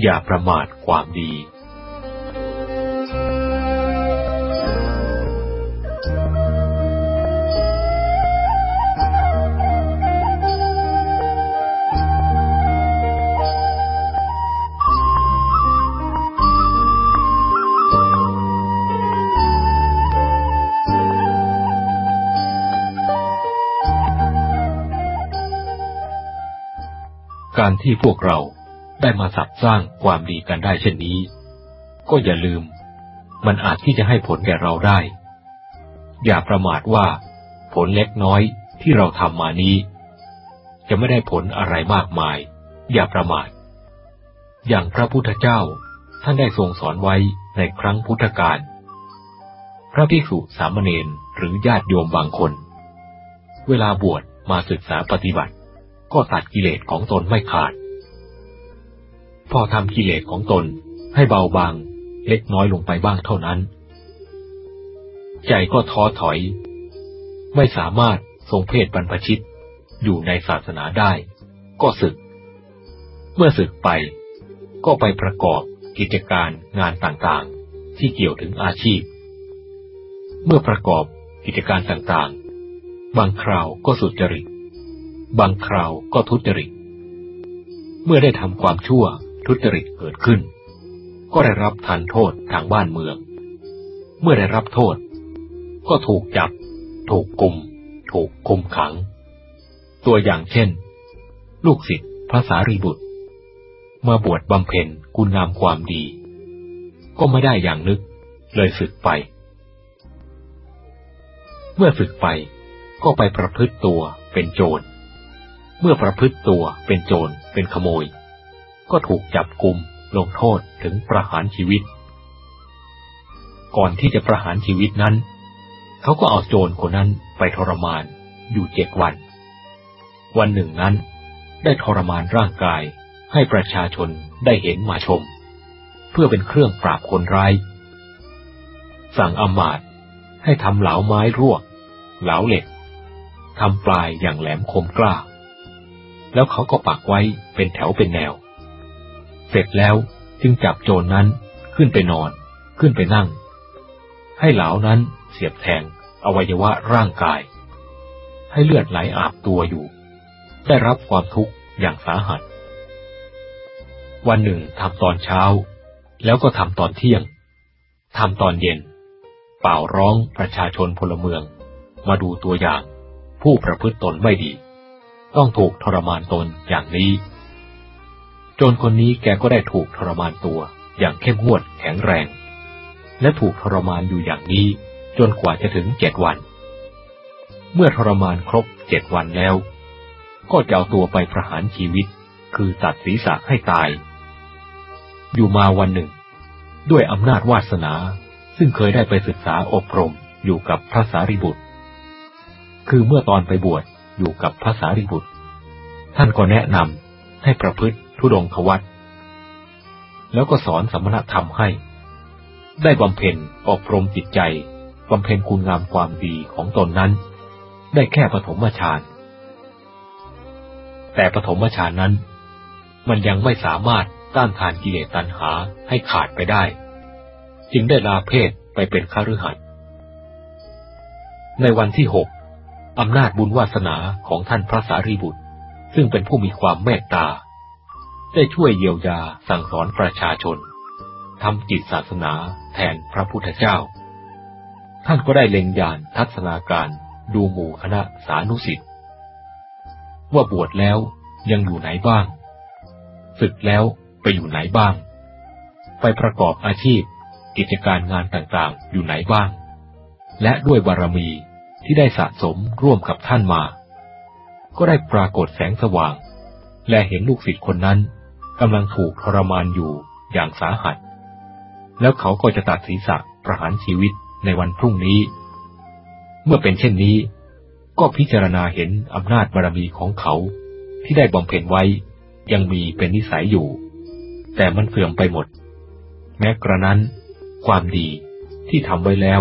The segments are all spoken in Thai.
อย่าประมาทความดี การที่พวกเรา ได้มาสับสร้างความดีกันได้เช่นนี้ ก็อย่าลืม มันอาจที่จะให้ผลแก่เราได้ อย่าประมาทว่า ผลเล็กน้อยที่เราทำมานี้ จะไม่ได้ผลอะไรมากมาย อย่าประมาท อย่างพระพุทธเจ้าท่านได้ทรงสอนไว้ในครั้งพุทธกาลพระภิกษุสามเณรหรือญาติโยมบางคน เวลาบวชมาศึกษาปฏิบัติ ก็ตัดกิเลสของตนไม่ขาด พอทำกิเลสของตนให้เบาบางเล็กน้อยลงไปบ้างเท่านั้น ใจก็ท้อถอย ไม่สามารถทรงเพศบรรพชิต อยู่ในศาสนาได้ ก็ศึก เมื่อศึกไป ก็ไปประกอบกิจการงานต่างๆ ที่เกี่ยวถึงอาชีพ เมื่อประกอบกิจการต่างๆ บางคราวก็สุจริต บางคราวก็ทุจริต เมื่อได้ทำความชั่ว ทุจริตเกิดขึ้น ก็ได้รับทันโทษทางบ้านเมือง เมื่อได้รับโทษ ก็ถูกจับ ถูกกุมถูกคุมขัง ตัวอย่างเช่น ลูกศิษย์พระสารีบุตรเมื่อบวชบำเพ็ญคุณงามความดี ก็ไม่ได้อย่างนึก เลยสึกไป เมื่อสึกไปก็ไปประพฤติตัวเป็นโจร เมื่อประพฤติตัวเป็นโจรเป็นขโมย ก็ถูกจับกลุ่มลงโทษถึงประหารชีวิต ก่อนที่จะประหารชีวิตนั้น เขาก็เอาโจรคนนั้นไปทรมานอยู่เจ็ดวัน วันหนึ่งนั้น ได้ทรมานร่างกายให้ประชาชนได้เห็นมาชม เพื่อเป็นเครื่องปราบคนร้าย สั่งอมาตให้ทำเหลาไม้รวก เหลาเหล็กทำปลายอย่างแหลมคมกล้า แล้วเขาก็ปักไว้เป็นแถวเป็นแนว เสร็จแล้วจึงจับโจรนนั้นขึ้นไปนอน ขึ้นไปนั่ง ให้เหลานั้นเสียบแทงอวัยวะร่างกาย ให้เลือดไหลอาบตัวอยู่ ได้รับความทุกข์อย่างสาหัส วันหนึ่งทำตอนเช้า แล้วก็ทำตอนเที่ยงทำตอนเย็น เป่าร้องประชาชนพลเมือง มาดูตัวอย่าง ผู้ประพฤติตนไม่ดี ต้องถูกทรมานตนอย่างนี้ จรคนนี้แกก็ได้ถูกทรมานตัว อย่างเข้มงวดแข็งแรง และถูกทรมานอยู่อย่างนี้ จนกว่าจะถึงเจ็ดวัน เมื่อทรมานครบเจ็ดวันแล้ว ก็จะเอาตัวไปประหารชีวิต คือตัดศีรษะให้ตาย อยู่มาวันหนึ่ง ด้วยอำนาจวาสนา ซึ่งเคยได้ไปศึกษาอบรมอยู่กับพระสารีบุตร คือเมื่อตอนไปบวชอยู่กับพระสารีบุตร ท่านก็แนะนำให้ประพฤติ ทุดงควัตแล้วก็สอนสมณธรรมให้ ได้บำเพ็ญอบรมจิตใจบำเพ็ญคุณงามความดีของตนนั้น ได้แค่ปฐมฌาน แต่ปฐมฌานนั้น มันยังไม่สามารถต้านทานกิเลสตัณหาให้ขาดไปได้ จึงได้ลาเพศไปเป็นข้ารือหัดในวันที่หกอำนาจบุญวาสนาของท่านพระสารีบุตร ซึ่งเป็นผู้มีความเมตตา ได้ช่วยเยียวยาสั่งสอนประชาชนทำจิตศาสนาแทนพระพุทธเจ้า ท่านก็ได้เล็งยานทัศนาการดูหมู่คณะสานุสิทธิ์ว่าบวชแล้วยังอยู่ไหนบ้างศึกแล้วไปอยู่ไหนบ้าง ไปประกอบอาชีพ กิจการงานต่างๆ อยู่ไหนบ้าง และด้วยบารมีที่ได้สะสมร่วมกับท่านมา ก็ได้ปรากฏแสงสว่าง และเห็นลูกศิษย์คนนั้น กำลังถูกทรมานอยู่อย่างสาหัส แล้วเขาก็จะตัดศีรษะประหารชีวิตในวันพรุ่งนี้ เมื่อเป็นเช่นนี้ ก็พิจารณาเห็นอำนาจบารมีของเขาที่ได้บำเพ็ญไว้ยังมีเป็นนิสัยอยู่ แต่มันเสื่อมไปหมด แม้กระนั้น ความดีที่ทำไว้แล้ว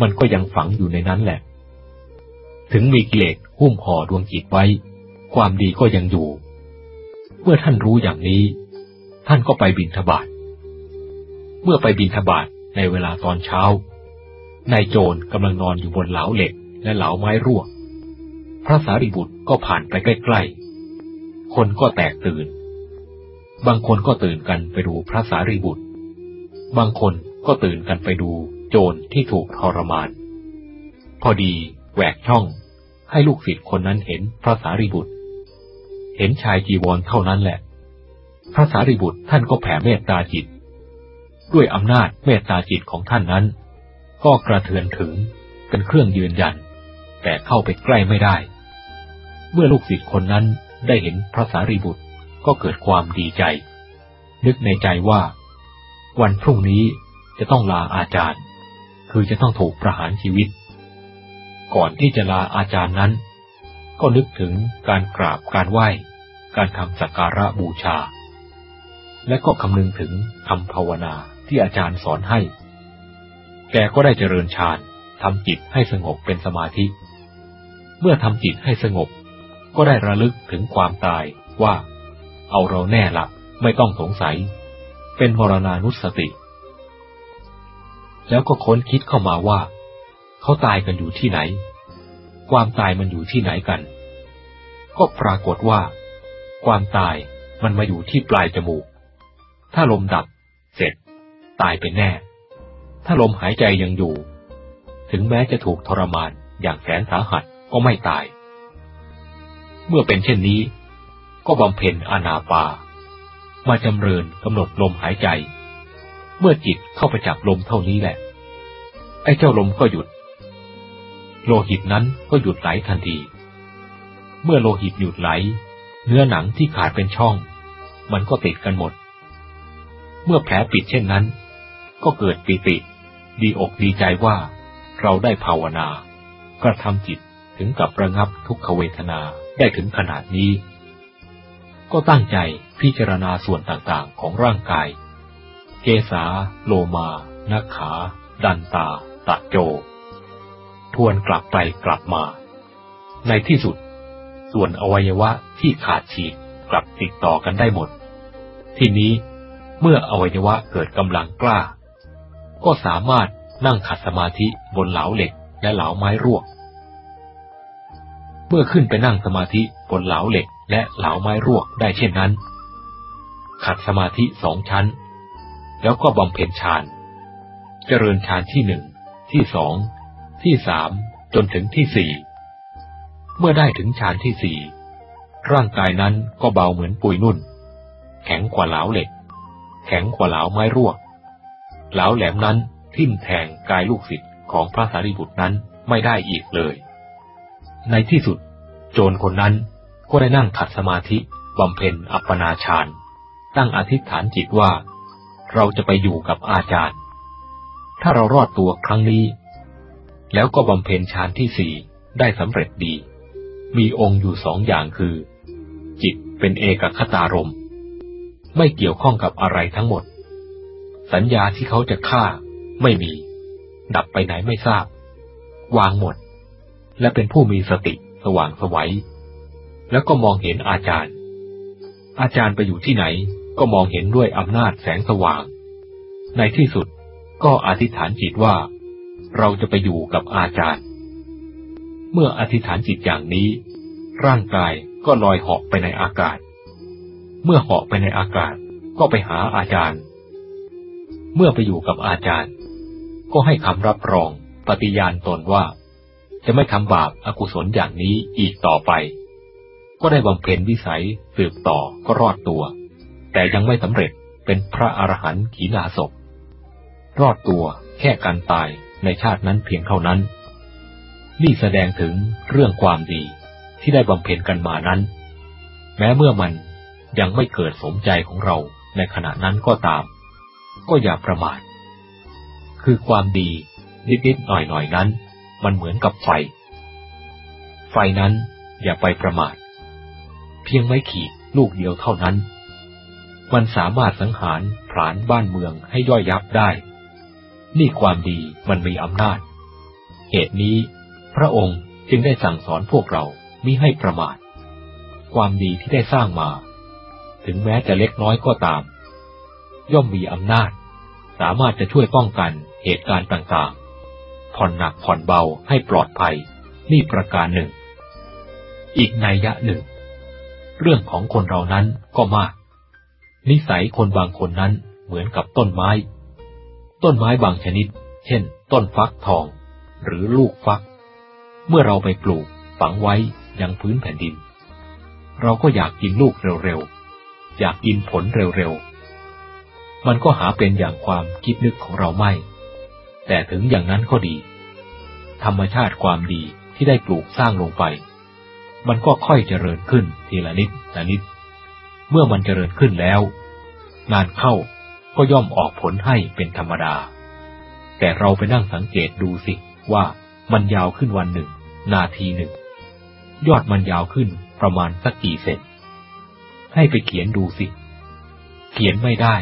มันก็ยังฝังอยู่ในนั้นแหละ ถึงมีกิเลสหุ้มห่อดวงจิตไว้ ความดีก็ยังอยู่ เมื่อท่านรู้อย่างนี้ ท่านก็ไปบินทบาทเมื่อไปบินทบาทในเวลาตอนเช้านายโจรกำลังนอนอยู่บนเหลาเหล็กและเหลาไม้รั่ว พระสารีบุตรก็ผ่านไปใกล้ๆ คนก็แตกตื่น บางคนก็ตื่นกันไปดูพระสารีบุตร บางคนก็ตื่นกันไปดูโจรที่ถูกทรมาน พอดีแหวกช่อง ให้ลูกศิษย์คนนั้นเห็นพระสารีบุตร เห็นชายจีวรเท่านั้นแหละ พระสารีบุตรท่านก็แผ่เมตตาจิต ด้วยอำนาจเมตตาจิตของท่านนั้น ก็กระเทือนถึงเป็นเครื่องยืนยัน แต่เข้าไปใกล้ไม่ได้ เมื่อลูกศิษย์คนนั้นได้เห็นพระสารีบุตรก็เกิดความดีใจ นึกในใจว่า วันพรุ่งนี้จะต้องลาอาจารย์ คือจะต้องถูกประหารชีวิต ก่อนที่จะลาอาจารย์นั้น ก็นึกถึงการกราบการไหว้ การทำสักการะบูชา และก็คำนึงถึงคำภาวนาที่อาจารย์สอนให้ แกก็ได้เจริญฌานทำจิตให้สงบเป็นสมาธิ เมื่อทำจิตให้สงบ ก็ได้ระลึกถึงความตายว่า เอาเราแน่ละไม่ต้องสงสัย เป็นมรณานุสติ แล้วก็ค้นคิดเข้ามาว่า เขาตายกันอยู่ที่ไหน ความตายมันอยู่ที่ไหนกัน ก็ปรากฏว่า ความตายมันมาอยู่ที่ปลายจมูก ถ้าลมดับ เสร็จ ตายเป็นแน่ ถ้าลมหายใจยังอยู่ ถึงแม้จะถูกทรมานอย่างแสนสาหัสก็ไม่ตาย เมื่อเป็นเช่นนี้ ก็บำเพ็ญอานาปา มาจำเริญกำหนดลมหายใจ เมื่อจิตเข้าไปจับลมเท่านี้แหละ ไอ้เจ้าลมก็หยุด โลหิตนั้นก็หยุดไหลทันที เมื่อโลหิตหยุดไหล เนื้อหนังที่ขาดเป็นช่อง มันก็ติดกันหมด เมื่อแผลปิดเช่นนั้น ก็เกิดปิติ ดีอกดีใจว่าเราได้ภาวนากระทำจิตถึงกับระงับทุกขเวทนาได้ถึงขนาดนี้ ก็ตั้งใจพิจารณาส่วนต่างๆของร่างกาย เกษา โลมา นักขา ดันตา ตะโจ ทวนกลับไปกลับมา ในที่สุด ส่วนอวัยวะที่ขาดฉีกกลับติดต่อกันได้หมด ทีนี้เมื่ออวัยวะเกิดกำลังกล้า ก็สามารถนั่งขัดสมาธิบนเหลาเหล็กและเหลาไม้ร่วเมื่อขึ้นไปนั่งสมาธิบนเหลาเหล็กและเหลาไม้ร่วได้เช่นนั้น ขัดสมาธิสองชั้น แล้วก็บำเพ็ญฌาน เจริญฌานที่หนึ่ง ที่สอง ที่สามจนถึงที่สี่ เมื่อได้ถึงฌานที่สี่ ร่างกายนั้นก็เบาเหมือนปุยนุ่น แข็งกว่าเหลาเหล็ก แข็งกว่าเหลาไม้รวกเหลาแหลมนั้นทิ่มแทงกายลูกศิษย์ของพระสารีบุตรนั้นไม่ได้อีกเลย ในที่สุด โจรคนนั้นก็ได้นั่งขัดสมาธิบำเพ็ญอัปปนาฌาน ตั้งอธิษฐานจิตว่า เราจะไปอยู่กับอาจารย์ ถ้าเรารอดตัวครั้งนี้ แล้วก็บำเพ็ญฌานที่สี่ได้สำเร็จดี มีองค์อยู่สองอย่างคือ จิตเป็นเอกคตารม ไม่เกี่ยวข้องกับอะไรทั้งหมด สัญญาที่เขาจะฆ่า ไม่มี ดับไปไหนไม่ทราบ วางหมด และเป็นผู้มีสติสว่างสวัยแล้วก็มองเห็นอาจารย์ อาจารย์ไปอยู่ที่ไหนก็มองเห็นด้วยอำนาจแสงสว่าง ในที่สุดก็อธิษฐานจิตว่า เราจะไปอยู่กับอาจารย์ เมื่ออธิษฐานจิตอย่างนี้ ร่างกายก็ลอยเหาะไปในอากาศ เมื่อเหาะไปในอากาศก็ไปหาอาจารย์ เมื่อไปอยู่กับอาจารย์ ก็ให้คำรับรองปฏิญาณตนว่า จะไม่ทำบาปอากุศลอย่างนี้อีกต่อไป ก็ได้บำเพ็ญวิสัยสืบต่อก็รอดตัว แต่ยังไม่สำเร็จเป็นพระอรหันต์ขีณาศพรอดตัวแค่การตาย ในชาตินั้นเพียงเท่านั้น นี่แสดงถึงเรื่องความดีที่ได้บำเพ็ญกันมานั้น แม้เมื่อมันยังไม่เกิดสมใจของเราในขณะนั้นก็ตาม ก็อย่าประมาท คือความดีนิดๆหน่อยๆนั้น มันเหมือนกับไฟ ไฟนั้นอย่าไปประมาท เพียงไม่ขีดลูกเดียวเท่านั้น มันสามารถสังหารผลาญบ้านเมืองให้ย่อยยับได้ นี่ความดีมันมีอำนาจ เหตุนี้ พระองค์จึงได้สั่งสอนพวกเรามิให้ประมาท ความดีที่ได้สร้างมา ถึงแม้จะเล็กน้อยก็ตาม ย่อมมีอำนาจ สามารถจะช่วยป้องกันเหตุการณ์ต่างๆ ผ่อนหนักผ่อนเบาให้ปลอดภัย นี่ประการหนึ่ง อีกนัยยะหนึ่ง เรื่องของคนเรานั้นก็มาก นิสัยคนบางคนนั้นเหมือนกับต้นไม้ ต้นไม้บางชนิด เช่น ต้นฟักทอง หรือลูกฟัก เมื่อเราไปปลูกฝังไว้ยังพื้นแผ่นดิน เราก็อยากกินลูกเร็วๆ อยากกินผลเร็วๆ มันก็หาเป็นอย่างความคิดนึกของเราไม่ แต่ถึงอย่างนั้นก็ดี ธรรมชาติความดีที่ได้ปลูกสร้างลงไป มันก็ค่อยเจริญขึ้นทีละนิดละนิด เมื่อมันเจริญขึ้นแล้ว งานเข้า ก็ย่อมออกผลให้เป็นธรรมดา แต่เราไปนั่งสังเกตดูสิว่ามันยาวขึ้นวันหนึ่ง นาทีหนึ่ง ยอดมันยาวขึ้นประมาณสักกี่เซนให้ไปเขียนดูสิ เขียนไม่ได้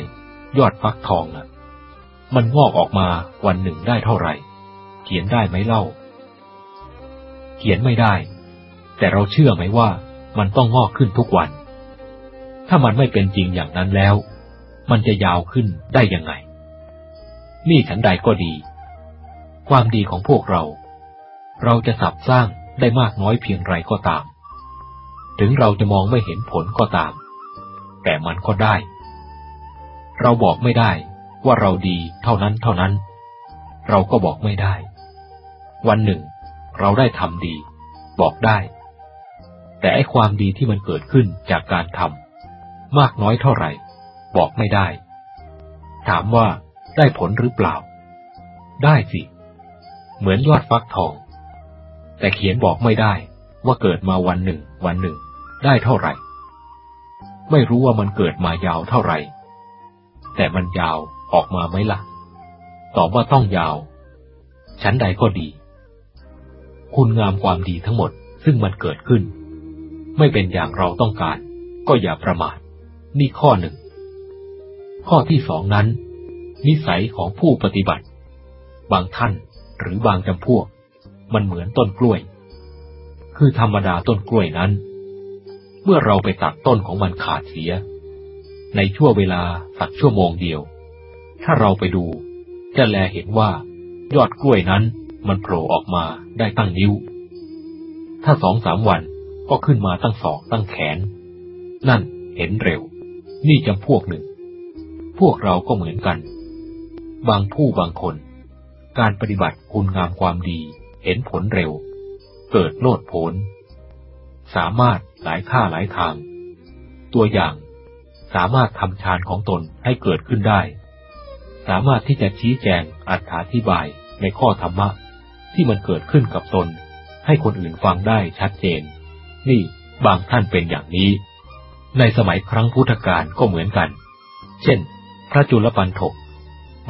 ยอดฟักทองนะมันงอกออกมาวันหนึ่งได้เท่าไหร่ เขียนได้ไหมเล่า เขียนไม่ได้ แต่เราเชื่อไหมว่ามันต้องงอกขึ้นทุกวัน ถ้ามันไม่เป็นจริงอย่างนั้นแล้ว มันจะยาวขึ้นได้ยังไง นี่ฉันใดก็ดี ความดีของพวกเรา เราจะสับสร้างได้มากน้อยเพียงไรก็ตาม ถึงเราจะมองไม่เห็นผลก็ตาม แต่มันก็ได้ เราบอกไม่ได้ว่าเราดีเท่านั้นเท่านั้น เราก็บอกไม่ได้ วันหนึ่ง เราได้ทำดี บอกได้ แต่ไอ้ความดีที่มันเกิดขึ้นจากการทำมากน้อยเท่าไหร่ บอกไม่ได้ ถามว่าได้ผลหรือเปล่า ได้สิ เหมือนยอดฟักทอง แต่เขียนบอกไม่ได้ว่าเกิดมาวันหนึ่ง วันหนึ่ง ได้เท่าไหร่ ไม่รู้ว่ามันเกิดมายาวเท่าไหร่ แต่มันยาวออกมาไหมละ่ะ ตอบว่าต้องยาว ชั้นใดก็ดี คุณงามความดีทั้งหมดซึ่งมันเกิดขึ้น ไม่เป็นอย่างเราต้องการ ก็อย่าประมาท นี่ข้อหนึ่ง ข้อที่สองนั้น นิสัยของผู้ปฏิบัติ บางท่านหรือบางจำพวก มันเหมือนต้นกล้วย คือธรรมดาต้นกล้วยนั้น เมื่อเราไปตัดต้นของมันขาดเสีย ในช่วงเวลาสักชั่วโมงเดียว ถ้าเราไปดู จะแลเห็นว่ายอดกล้วยนั้นมันโผล่ออกมาได้ตั้งนิ้ว ถ้าสองสามวันก็ขึ้นมาตั้งศอกตั้งแขน นั่นเห็นเร็ว นี่จำพวกหนึ่ง พวกเราก็เหมือนกัน บางผู้บางคน การปฏิบัติคุณงามความดีเห็นผลเร็ว เกิดโลดผล สามารถหลายค่าหลายทาง ตัวอย่างสามารถทำฌานของตนให้เกิดขึ้นได้ สามารถที่จะชี้แจงอธิบายในข้อธรรมะ ที่มันเกิดขึ้นกับตน ให้คนอื่นฟังได้ชัดเจน นี่บางท่านเป็นอย่างนี้ ในสมัยครั้งพุทธกาลก็เหมือนกัน เช่น พระจุลปันถก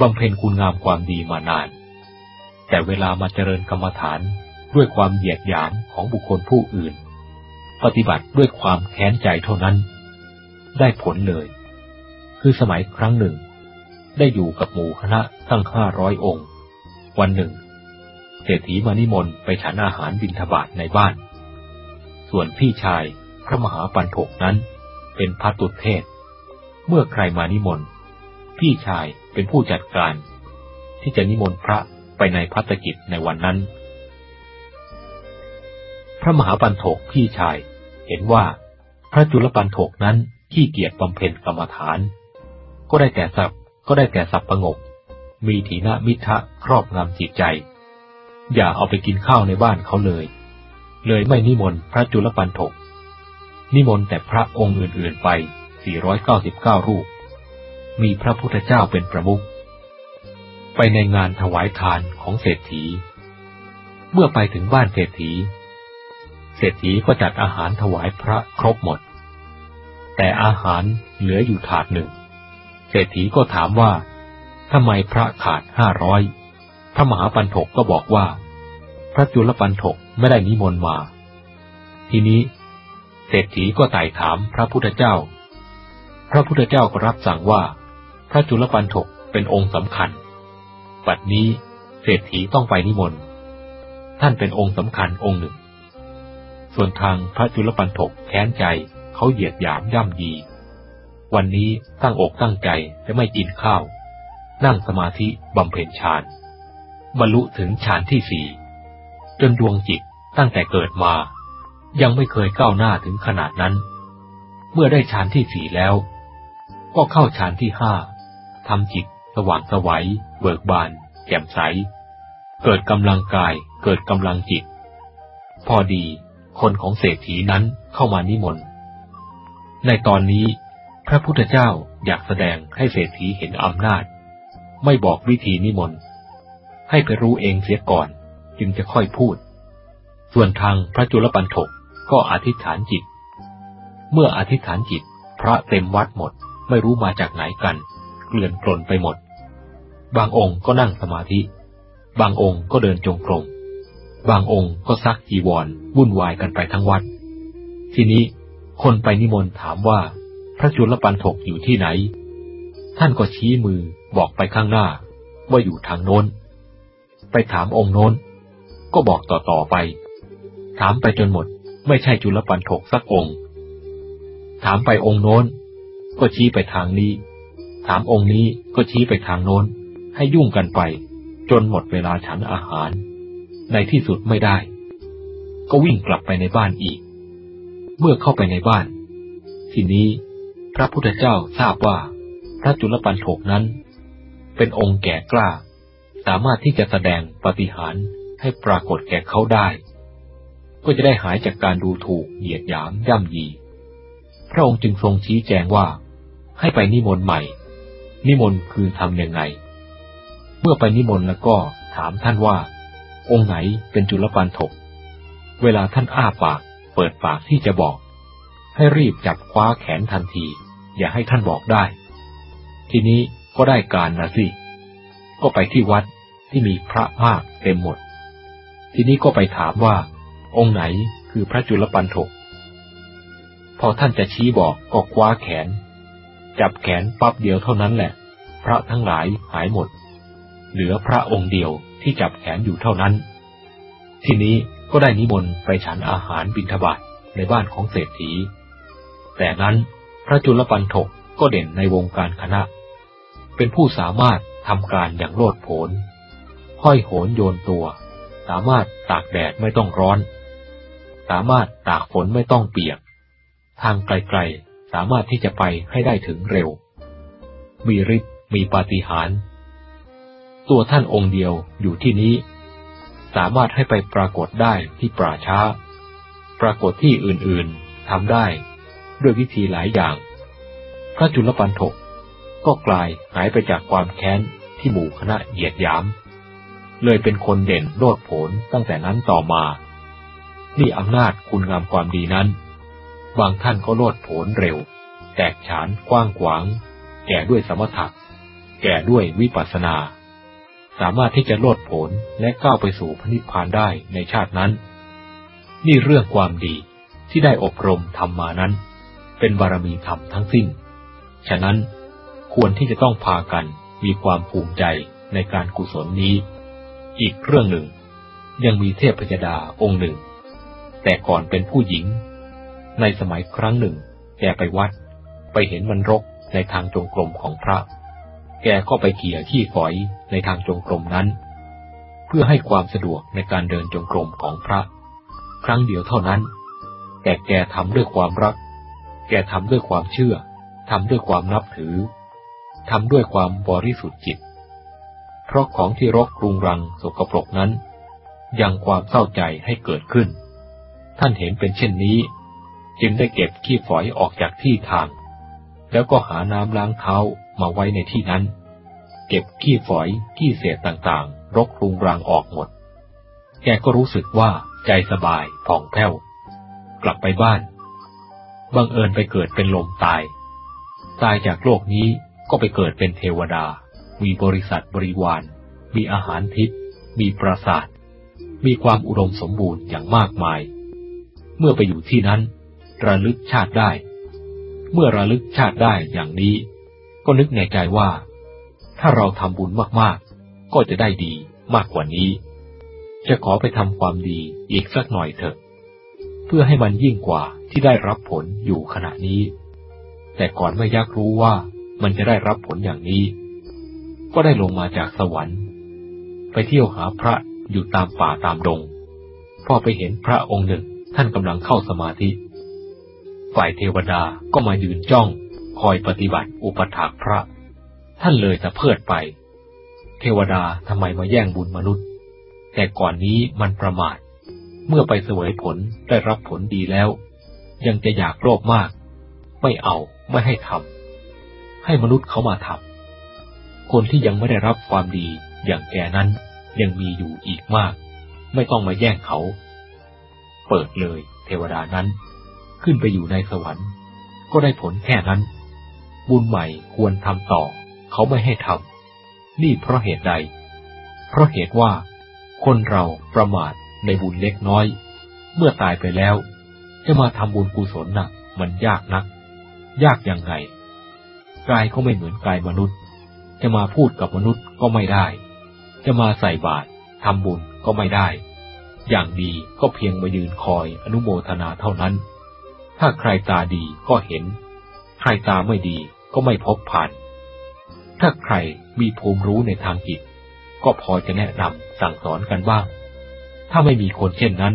บำเพ็ญคุณงามความดีมานาน แต่เวลามาเจริญกรรมฐานด้วยความเหยียดหยามของบุคคลผู้อื่น ปฏิบัติด้วยความแค้นใจเท่านั้น ได้ผลเลย คือสมัยครั้งหนึ่ง ได้อยู่กับหมู่คณะตั้งห้าร้อยองค์ วันหนึ่ง เศรษฐีมานิมนต์ไปฉันอาหารบิณฑบาตในบ้าน ส่วนพี่ชายพระมหาปันถกนั้นเป็นพระตุเทศ เมื่อใครมานิมนต์ พี่ชายเป็นผู้จัดการ ที่จะนิมนต์พระไปในพัฒกิจในวันนั้น พระมหาปันโถกพี่ชายเห็นว่าพระจุลปันโถกนั้นขี้เกียจบำเพ็ญกรรมฐาน ก็ได้แต่สับก็ได้แต่สับประงก มีถีนมิทะครอบงำจิตใจ อย่าเอาไปกินข้าวในบ้านเขาเลย เลยไม่นิมนต์พระจุลปันโถกนิมนต์แต่พระองค์อื่นๆไป 499 รูป มีพระพุทธเจ้าเป็นประมุขไปในงานถวายทานของเศรษฐี เมื่อไปถึงบ้านเศรษฐี เศรษฐีก็จัดอาหารถวายพระครบหมด แต่อาหารเหลืออยู่ถาดหนึ่ง เศรษฐีก็ถามว่าทำไมพระขาดห้าร้อยพระมหาปันถกก็บอกว่า พระจุลปันถกไม่ได้นิมนต์มา ทีนี้ เศรษฐีก็ไต่ถามพระพุทธเจ้า พระพุทธเจ้าก็รับสั่งว่า พระจุลปันถกเป็นองค์สำคัญ ปัดนี้เศรษฐีต้องไปนิมนต์ ท่านเป็นองค์สำคัญองค์หนึ่ง ส่วนทางพระจุลปันถกแค้นใจเขาเหยียดหยามย่ำยี วันนี้ตั้งอกตั้งใจจะไม่กินข้าว นั่งสมาธิบำเพ็ญฌาน บรรลุถึงฌานที่สี่จนดวงจิตตั้งแต่เกิดมา ยังไม่เคยก้าวหน้าถึงขนาดนั้น เมื่อได้ฌานที่สี่แล้ว ก็เข้าฌานที่ห้า ทำจิต สว่างสวัย เบิกบาน แจ่มใส เกิดกำลังกาย เกิดกำลังจิต พอดี คนของเศรษฐีนั้นเข้ามานิมนต์ ในตอนนี้ พระพุทธเจ้าอยากแสดงให้เศรษฐีเห็นอำนาจ ไม่บอกวิธีนิมนต์ ให้ไปรู้เองเสียก่อน จึงจะค่อยพูด ส่วนทางพระจุลปันถกก็อธิษฐานจิต เมื่ออธิษฐานจิต พระเต็มวัดหมดไม่รู้มาจากไหนกัน เกลื่อนกลนไปหมด บางองค์ก็นั่งสมาธิ บางองค์ก็เดินจงกรม บางองค์ก็ซักจีวรวุ่นวายกันไปทั้งวัด ทีนี้คนไปนิมนต์ถามว่า พระจุลปันถกอยู่ที่ไหน ท่านก็ชี้มือบอกไปข้างหน้า ว่าอยู่ทางโน้น ไปถามองค์โน้น ก็บอกต่อๆไป ถามไปจนหมดไม่ใช่จุลปันถกสักองค์ ถามไปองค์โน้น ก็ชี้ไปทางนี้ ถามองค์นี้ก็ชี้ไปทางโน้น ให้ยุ่งกันไป จนหมดเวลาฉันอาหาร ในที่สุดไม่ได้ ก็วิ่งกลับไปในบ้านอีก เมื่อเข้าไปในบ้าน ทีนี้ พระพุทธเจ้าทราบว่า พระจุลปันโถกนั้น เป็นองค์แก่กล้า สามารถที่จะแสดงปฏิหารให้ปรากฏแก่เขาได้ ก็จะได้หายจากการดูถูกเหยียดหยามย่ำยี พระองค์จึงทรงชี้แจงว่า ให้ไปนิมนต์ใหม่ นิมนต์คือทำยังไง เมื่อไปนิมนต์แล้วก็ถามท่านว่า องค์ไหนเป็นจุลปันถก เวลาท่านอ้าปาก เปิดปากที่จะบอก ให้รีบจับคว้าแขนทันที อย่าให้ท่านบอกได้ ทีนี้ก็ได้การนะสิ ก็ไปที่วัดที่มีพระมากเต็มหมด ทีนี้ก็ไปถามว่า องค์ไหนคือพระจุลปันถก พอท่านจะชี้บอกก็คว้าแขน จับแขนปั๊บเดียวเท่านั้นแหละ พระทั้งหลายหายหมด เหลือพระองค์เดียวที่จับแขนอยู่เท่านั้น ทีนี้ก็ได้นิมนต์ไปฉันอาหารบิณฑบาตในบ้านของเศรษฐี แต่นั้นพระจุลปันถกก็เด่นในวงการคณะ เป็นผู้สามารถทำการอย่างโลดโผนห้อยโหนโยนตัว สามารถตากแดดไม่ต้องร้อน สามารถตากฝนไม่ต้องเปียก ทางไกล สามารถที่จะไปให้ได้ถึงเร็ว มีฤทธิ์มีปาฏิหาริย์ตัวท่านองค์เดียวอยู่ที่นี้ สามารถให้ไปปรากฏได้ที่ป่าช้า ปรากฏที่อื่นๆทำได้ ด้วยวิธีหลายอย่าง พระจุลปันถกก็กลายหายไปจากความแค้นที่หมู่คณะเหยียดยาม เลยเป็นคนเด่นโลดโผนตั้งแต่นั้นต่อมา นี่อำนาจคุณงามความดีนั้น บางท่านก็โลดโผนเร็ว แตกฉานกว้างขวาง แก่ด้วยสมถะแก่ด้วยวิปัสสนา สามารถที่จะโลดโผนและก้าวไปสู่พระนิพพานได้ในชาตินั้น นี่เรื่องความดีที่ได้อบรมทำมานั้น เป็นบารมีธรรมทั้งสิ้น ฉะนั้นควรที่จะต้องพากันมีความภูมิใจในการกุศลนี้ อีกเรื่องหนึ่ง ยังมีเทพพยดาองค์หนึ่ง แต่ก่อนเป็นผู้หญิง ในสมัยครั้งหนึ่ง แกไปวัด ไปเห็นมันรกในทางจงกรมของพระ แกก็ไปเขี่ยขี้ฝอยในทางจงกรมนั้น เพื่อให้ความสะดวกในการเดินจงกรมของพระ ครั้งเดียวเท่านั้น แต่แกทำด้วยความรัก แกทำด้วยความเชื่อทำด้วยความนับถือทำด้วยความบริสุทธิ์จิต เพราะของที่รกรุงรังสกปรกนั้น ยังความเศร้าใจให้เกิดขึ้น ท่านเห็นเป็นเช่นนี้ จึงได้เก็บขี้ฝอยออกจากที่ทาง แล้วก็หาน้ำล้างเท้ามาไว้ในที่นั้น เก็บขี้ฝอยขี้เศษต่างๆ รกรุงรังออกหมด แกก็รู้สึกว่าใจสบายผ่องแผ้ว กลับไปบ้าน บังเอิญไปเกิดเป็นลมตาย ตายจากโลกนี้ก็ไปเกิดเป็นเทวดา มีบริษัทบริวาร มีอาหารทิพย์ มีปราสาท มีความอุดมสมบูรณ์อย่างมากมาย เมื่อไปอยู่ที่นั้น ระลึกชาติได้ เมื่อระลึกชาติได้อย่างนี้ ก็นึกในใจว่า ถ้าเราทำบุญมากๆ ก็จะได้ดีมากกว่านี้ จะขอไปทำความดีอีกสักหน่อยเถอะ เพื่อให้มันยิ่งกว่าที่ได้รับผลอยู่ขณะนี้ แต่ก่อนไม่ยักรู้ว่ามันจะได้รับผลอย่างนี้ ก็ได้ลงมาจากสวรรค์ ไปเที่ยวหาพระอยู่ตามป่าตามดงพอไปเห็นพระองค์หนึ่งท่านกำลังเข้าสมาธิ ฝ่ายเทวดาก็มายืนจ้อง คอยปฏิบัติอุปถากพระ ท่านเลยแต่เพิดไป เทวดาทำไมมาแย่งบุญมนุษย์ แต่ก่อนนี้มันประมาท เมื่อไปเสวยผลได้รับผลดีแล้ว ยังจะอยากโลภมาก ไม่เอาไม่ให้ทำให้มนุษย์เขามาทำคนที่ยังไม่ได้รับความดีอย่างแกนั้นยังมีอยู่อีกมาก ไม่ต้องมาแย่งเขา เปิดเลยเทวดานั้น ขึ้นไปอยู่ในสวรรค์ ก็ได้ผลแค่นั้น บุญใหม่ควรทำต่อ เขาไม่ให้ทำนี่เพราะเหตุใด เพราะเหตุว่า คนเราประมาทในบุญเล็กน้อย เมื่อตายไปแล้ว จะมาทำบุญกุศลนะ่ะ มันยากนัก ยากยังไงกายก็ไม่เหมือนกายมนุษย์ จะมาพูดกับมนุษย์ก็ไม่ได้ จะมาใส่บาตรทำบุญก็ไม่ได้ อย่างดีก็เพียงมายืนคอยอนุโมทนาเท่านั้น ถ้าใครตาดีก็เห็น ใครตาไม่ดีก็ไม่พบผ่าน ถ้าใครมีภูมิรู้ในทางจิต ก็พอจะแนะนำสั่งสอนกันบ้าง ถ้าไม่มีคนเช่นนั้น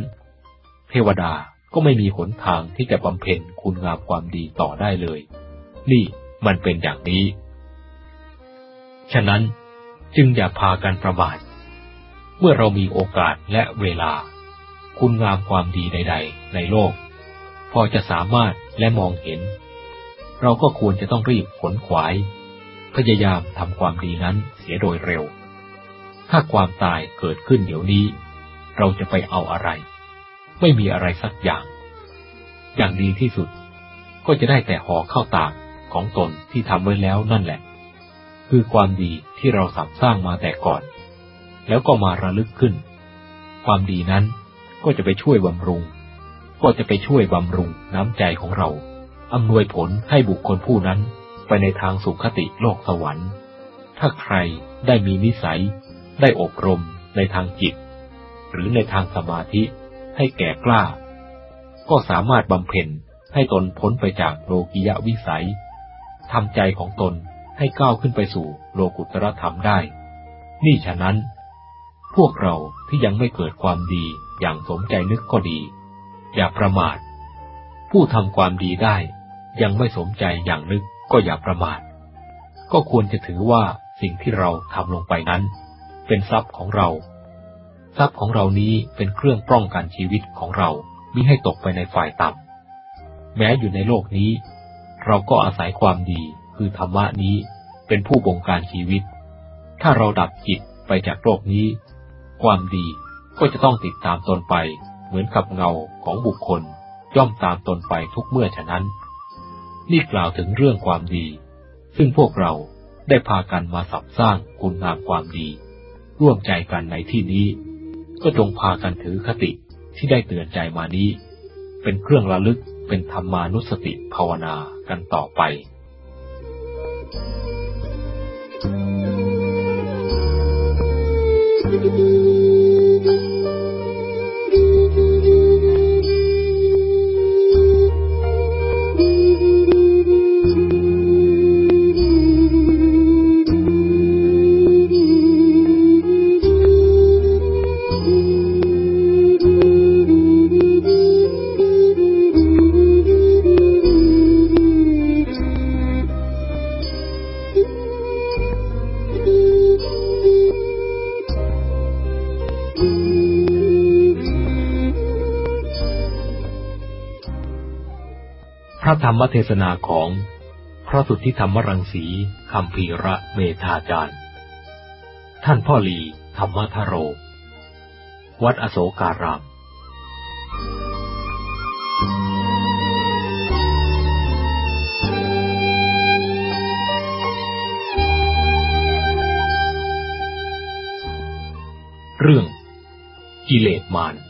เทวดาก็ไม่มีหนทางที่จะบำเพ็ญคุณงามความดีต่อได้เลย นี่มันเป็นอย่างนี้ ฉะนั้นจึงอย่าพากันประมาท เมื่อเรามีโอกาสและเวลา คุณงามความดีใด ๆ ในโลก พอจะสามารถและมองเห็น เราก็ควรจะต้องรีบขนขวาย พยายามทำความดีนั้นเสียโดยเร็ว ถ้าความตายเกิดขึ้นเดี๋ยวนี้ เราจะไปเอาอะไร ไม่มีอะไรสักอย่าง อย่างดีที่สุด ก็จะได้แต่ห่อเข้าตากของตนที่ทำไว้แล้วนั่นแหละ คือความดีที่เราสับสร้างมาแต่ก่อน แล้วก็มาระลึกขึ้น ความดีนั้นก็จะไปช่วยบำรุง ก็จะไปช่วยบำรุงน้ำใจของเรา อำนวยผลให้บุคคลผู้นั้นไปในทางสุขติโลกสวรรค์ ถ้าใครได้มีนิสัย ได้อบรมในทางจิต หรือในทางสมาธิให้แก่กล้า ก็สามารถบำเพ็ญให้ตนพ้นไปจากโลกิยะวิสัยทำใจของตนให้ก้าวขึ้นไปสู่โลกุตรธรรมได้ นี่ฉะนั้น พวกเราที่ยังไม่เกิดความดีอย่างสมใจนึกก็ดี อย่าประมาท ผู้ทำความดีได้ ยังไม่สมใจอย่างนึกก็อย่าประมาท ก็ควรจะถือว่าสิ่งที่เราทำลงไปนั้น เป็นทรัพย์ของเรา ทรัพย์ของเรานี้เป็นเครื่องป้องกันชีวิตของเรามิให้ตกไปในฝ่ายต่ำแม้อยู่ในโลกนี้ เราก็อาศัยความดีคือธรรมะนี้เป็นผู้บงการชีวิต ถ้าเราดับจิตไปจากโลกนี้ ความดีก็จะต้องติดตามตนไป เหมือนกับเงาของบุคคลย่อมตามตนไปทุกเมื่อฉะนั้น นี่กล่าวถึงเรื่องความดี ซึ่งพวกเราได้พากันมาสับสร้างคุณงามความดี ร่วมใจกันในที่นี้ ก็จงพากันถือคติที่ได้เตือนใจมานี้ เป็นเครื่องระลึกเป็นธรรมานุสติภาวนากันต่อไป รรมเทศนาของพระสุทธิธรรมรังสีคำพีระเมธาจารย์ ท่านพ่อหลีธรรมทโร วัดอโศการามเรื่องกิเลสมาร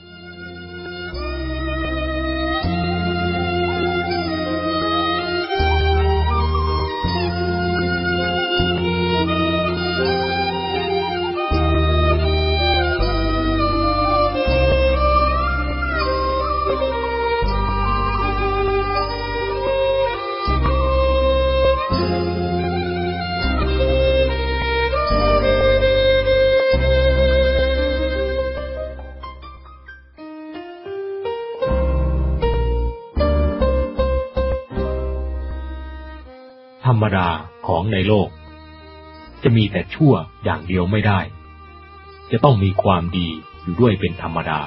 ดาของในโลก จะมีแต่ชั่วอย่างเดียวไม่ได้ จะต้องมีความดีอยู่ด้วยเป็นธรรมดา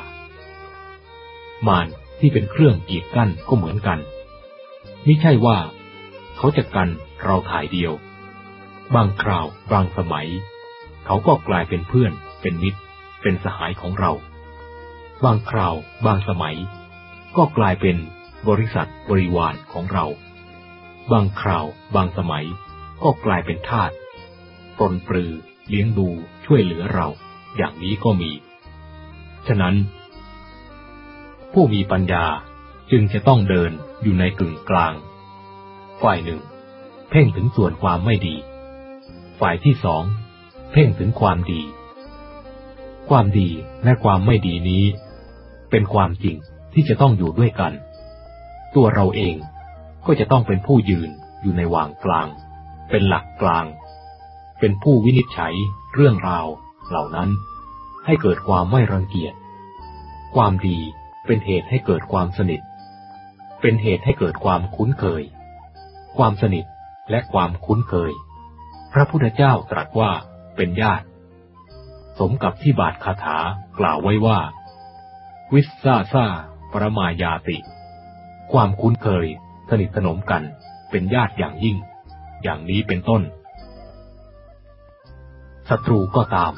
มารที่เป็นเครื่องกีดกั้นก็เหมือนกัน ไม่ใช่ว่า เขาจะกันเราถ่ายเดียว บางคราวบางสมัย เขาก็กลายเป็นเพื่อน เป็นมิตร เป็นสหายของเรา บางคราวบางสมัย ก็กลายเป็นบริษัทบริวารของเรา บางคราว บางสมัย ก็กลายเป็นทาสตนปรือ เลี้ยงดูช่วยเหลือเรา อย่างนี้ก็มี ฉะนั้น ผู้มีปัญญาจึงจะต้องเดินอยู่ในกึ่งกลาง ฝ่ายหนึ่ง เพ่งถึงส่วนความไม่ดี ฝ่ายที่สอง เพ่งถึงความดี ความดีและความไม่ดีนี้ เป็นความจริงที่จะต้องอยู่ด้วยกัน ตัวเราเอง ก็จะต้องเป็นผู้ยืนอยู่ในวางกลาง เป็นหลักกลาง เป็นผู้วินิจฉัยเรื่องราวเหล่านั้น ให้เกิดความไม่รังเกียจ ความดีเป็นเหตุให้เกิดความสนิท เป็นเหตุให้เกิดความคุ้นเคย ความสนิทและความคุ้นเคย พระพุทธเจ้าตรัสว่าเป็นญาติ สมกับที่บาทคาถากล่าวไว้ว่า วิสซาซาปรมายาติ ความคุ้นเคย สนิทสนมกันเป็นญาติอย่างยิ่ง อย่างนี้เป็นต้นศัตรูก็ตาม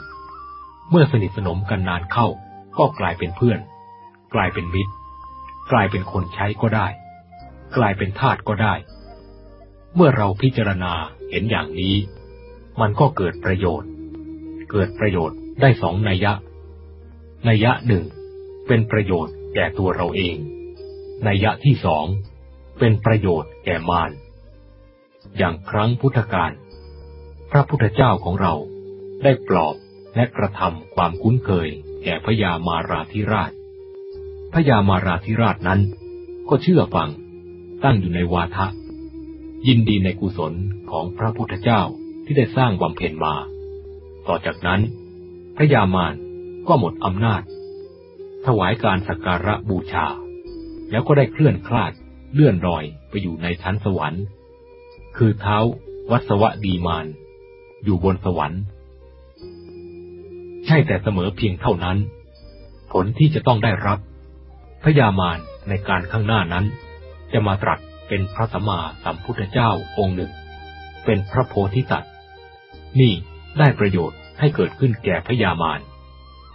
เมื่อสนิทสนมกันนานเข้า ก็กลายเป็นเพื่อน กลายเป็นมิตร กลายเป็นคนใช้ก็ได้ กลายเป็นทาสก็ได้ เมื่อเราพิจารณาเห็นอย่างนี้ มันก็เกิดประโยชน์ เกิดประโยชน์ได้สองนัยยะ นัยยะหนึ่งเป็นประโยชน์แก่ตัวเราเอง นัยยะที่สอง เป็นประโยชน์แก่มาร อย่างครั้งพุทธกาลพระพุทธเจ้าของเราได้ปลอบและกระทำความคุ้นเคยแก่พญามาราธิราช พญามาราธิราชนั้น ก็เชื่อฟัง ตั้งอยู่ในวาทะ ยินดีในกุศลของพระพุทธเจ้าที่ได้สร้างบำเพ็ญมา ต่อจากนั้นพญามารก็หมดอำนาจ ถวายการสักการะบูชา แล้วก็ได้เคลื่อนคลาด เลื่อนลอยไปอยู่ในชั้นสวรรค์ คือเท้าวัสวะดีมาน อยู่บนสวรรค์ ใช่แต่เสมอเพียงเท่านั้น ผลที่จะต้องได้รับพญามารในการข้างหน้านั้น จะมาตรัสเป็นพระสัมมาสัมพุทธเจ้าองค์หนึ่ง เป็นพระโพธิสัตว์ นี่ได้ประโยชน์ให้เกิดขึ้นแก่พญามาร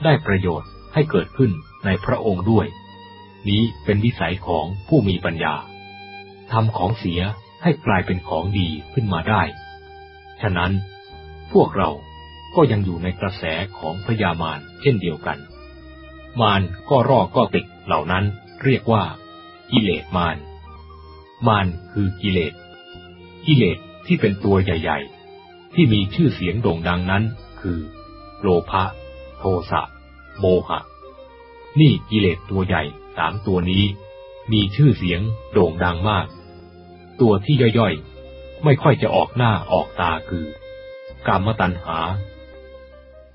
ได้ประโยชน์ให้เกิดขึ้นในพระองค์ด้วย นี้เป็นวิสัยของผู้มีปัญญาทำของเสียให้กลายเป็นของดีขึ้นมาได้ ฉะนั้น พวกเราก็ยังอยู่ในกระแสของพญามารเช่นเดียวกัน มารก็รอก็ติดเหล่านั้นเรียกว่า กิเลสมาร มารคือกิเลส กิเลสที่เป็นตัวใหญ่ ๆ ที่มีชื่อเสียงโด่งดังนั้นคือ โลภะ โทสะ โมหะ นี่กิเลสตัวใหญ่ สามตัวนี้ มีชื่อเสียงโด่งดังมาก ตัวที่ย่อยๆ ไม่ค่อยจะออกหน้าออกตาคือกามตัณหา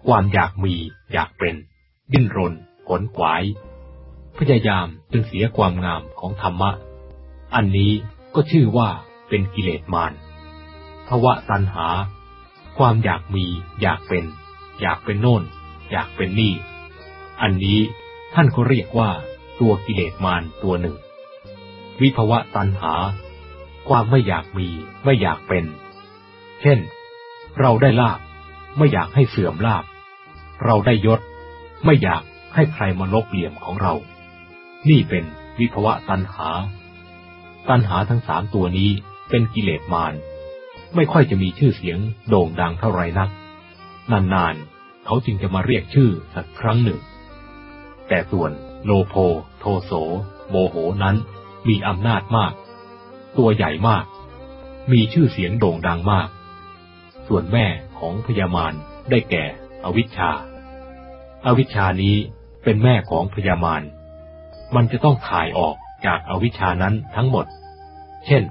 ความอยากมีอยากเป็น ดิ้นรนขนขวาย พยายามจนเสียความงามของธรรมะ อันนี้ก็ชื่อว่าเป็นกิเลสมารภาวะตัณหา ความอยากมีอยากเป็น อยากเป็นโน่น อยากเป็นนี่ อันนี้ท่านก็เรียกว่า ตัวกิเลสมารตัวหนึ่ง วิภวะตัณหา ความไม่อยากมี ไม่อยากเป็น เช่น เราได้ลาบ ไม่อยากให้เสื่อมลาบ เราได้ยศ ไม่อยากให้ใครมาลบเหลี่ยมของเรา นี่เป็นวิภวะตัณหา ตัณหาทั้งสามตัวนี้เป็นกิเลสมารไม่ค่อยจะมีชื่อเสียงโด่งดังเท่าไรนัก นานๆ เขาจึงจะมาเรียกชื่อสักครั้งหนึ่ง แต่ส่วน โลโพโทโส โมโหนั้น มีอำนาจมาก ตัวใหญ่มาก มีชื่อเสียงโด่งดังมาก ส่วนแม่ของพญามารได้แก่ อวิชชา อวิชชานี้เป็นแม่ของพญามาร มันจะต้องถ่ายออกจากอวิชชานั้นทั้งหมด เช่น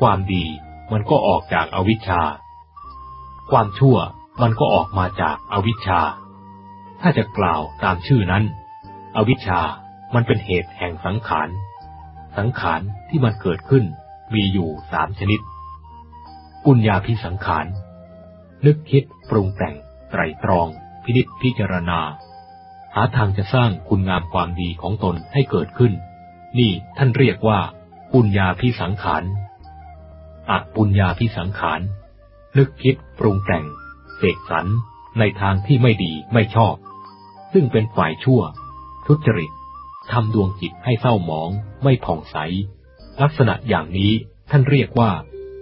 ความดีมันก็ออกจากอวิชชา ความชั่วมันก็ออกมาจากอวิชชา ถ้าจะกล่าวตามชื่อนั้น อวิชชามันเป็นเหตุแห่งสังขาร สังขารที่มันเกิดขึ้นมีอยู่สามชนิดกุญญาพิสังขาร นึกคิดปรุงแต่ง ไตรตรอง พินิจพิจารณา หาทางจะสร้างคุณงามความดีของตนให้เกิดขึ้น นี่ท่านเรียกว่า ปุญญาพิสังขารอะปุญญาพิสังขาร นึกคิดปรุงแต่ง เสกสรรในทางที่ไม่ดีไม่ชอบ ซึ่งเป็นฝ่ายชั่ว ทุจริตทำดวงจิตให้เศร้าหมอง ไม่ผ่องใส ลักษณะอย่างนี้ท่านเรียกว่า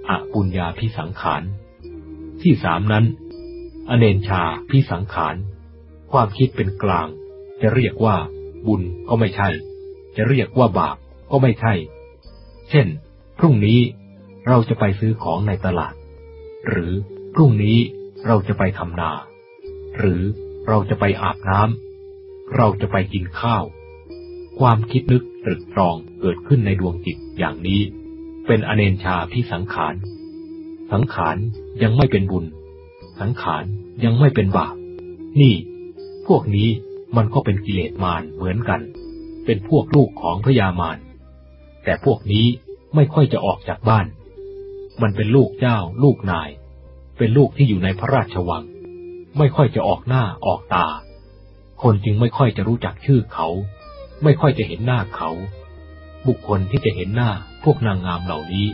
อะปุญญาพิสังขาร ที่สามนั้น อเนนชาพิสังขาร ความคิดเป็นกลาง จะเรียกว่าบุญก็ไม่ใช่ จะเรียกว่าบาปก็ไม่ใช่ เช่น พรุ่งนี้เราจะไปซื้อของในตลาด หรือพรุ่งนี้เราจะไปทำนา หรือเราจะไปอาบน้ำ เราจะไปกินข้าว ความคิดนึกตรึกตรองเกิดขึ้นในดวงจิตอย่างนี้ เป็นอเนนชาพิสังขาร สังขารยังไม่เป็นบุญ สังขารยังไม่เป็นบาป นี่ พวกนี้มันก็เป็นกิเลสมารเหมือนกัน เป็นพวกลูกของพญามาร แต่พวกนี้ไม่ค่อยจะออกจากบ้าน มันเป็นลูกเจ้า ลูกนาย เป็นลูกที่อยู่ในพระราชวัง ไม่ค่อยจะออกหน้าออกตา คนจึงไม่ค่อยจะรู้จักชื่อเขา ไม่ค่อยจะเห็นหน้าเขา บุคคลที่จะเห็นหน้าพวกนางงามเหล่านี้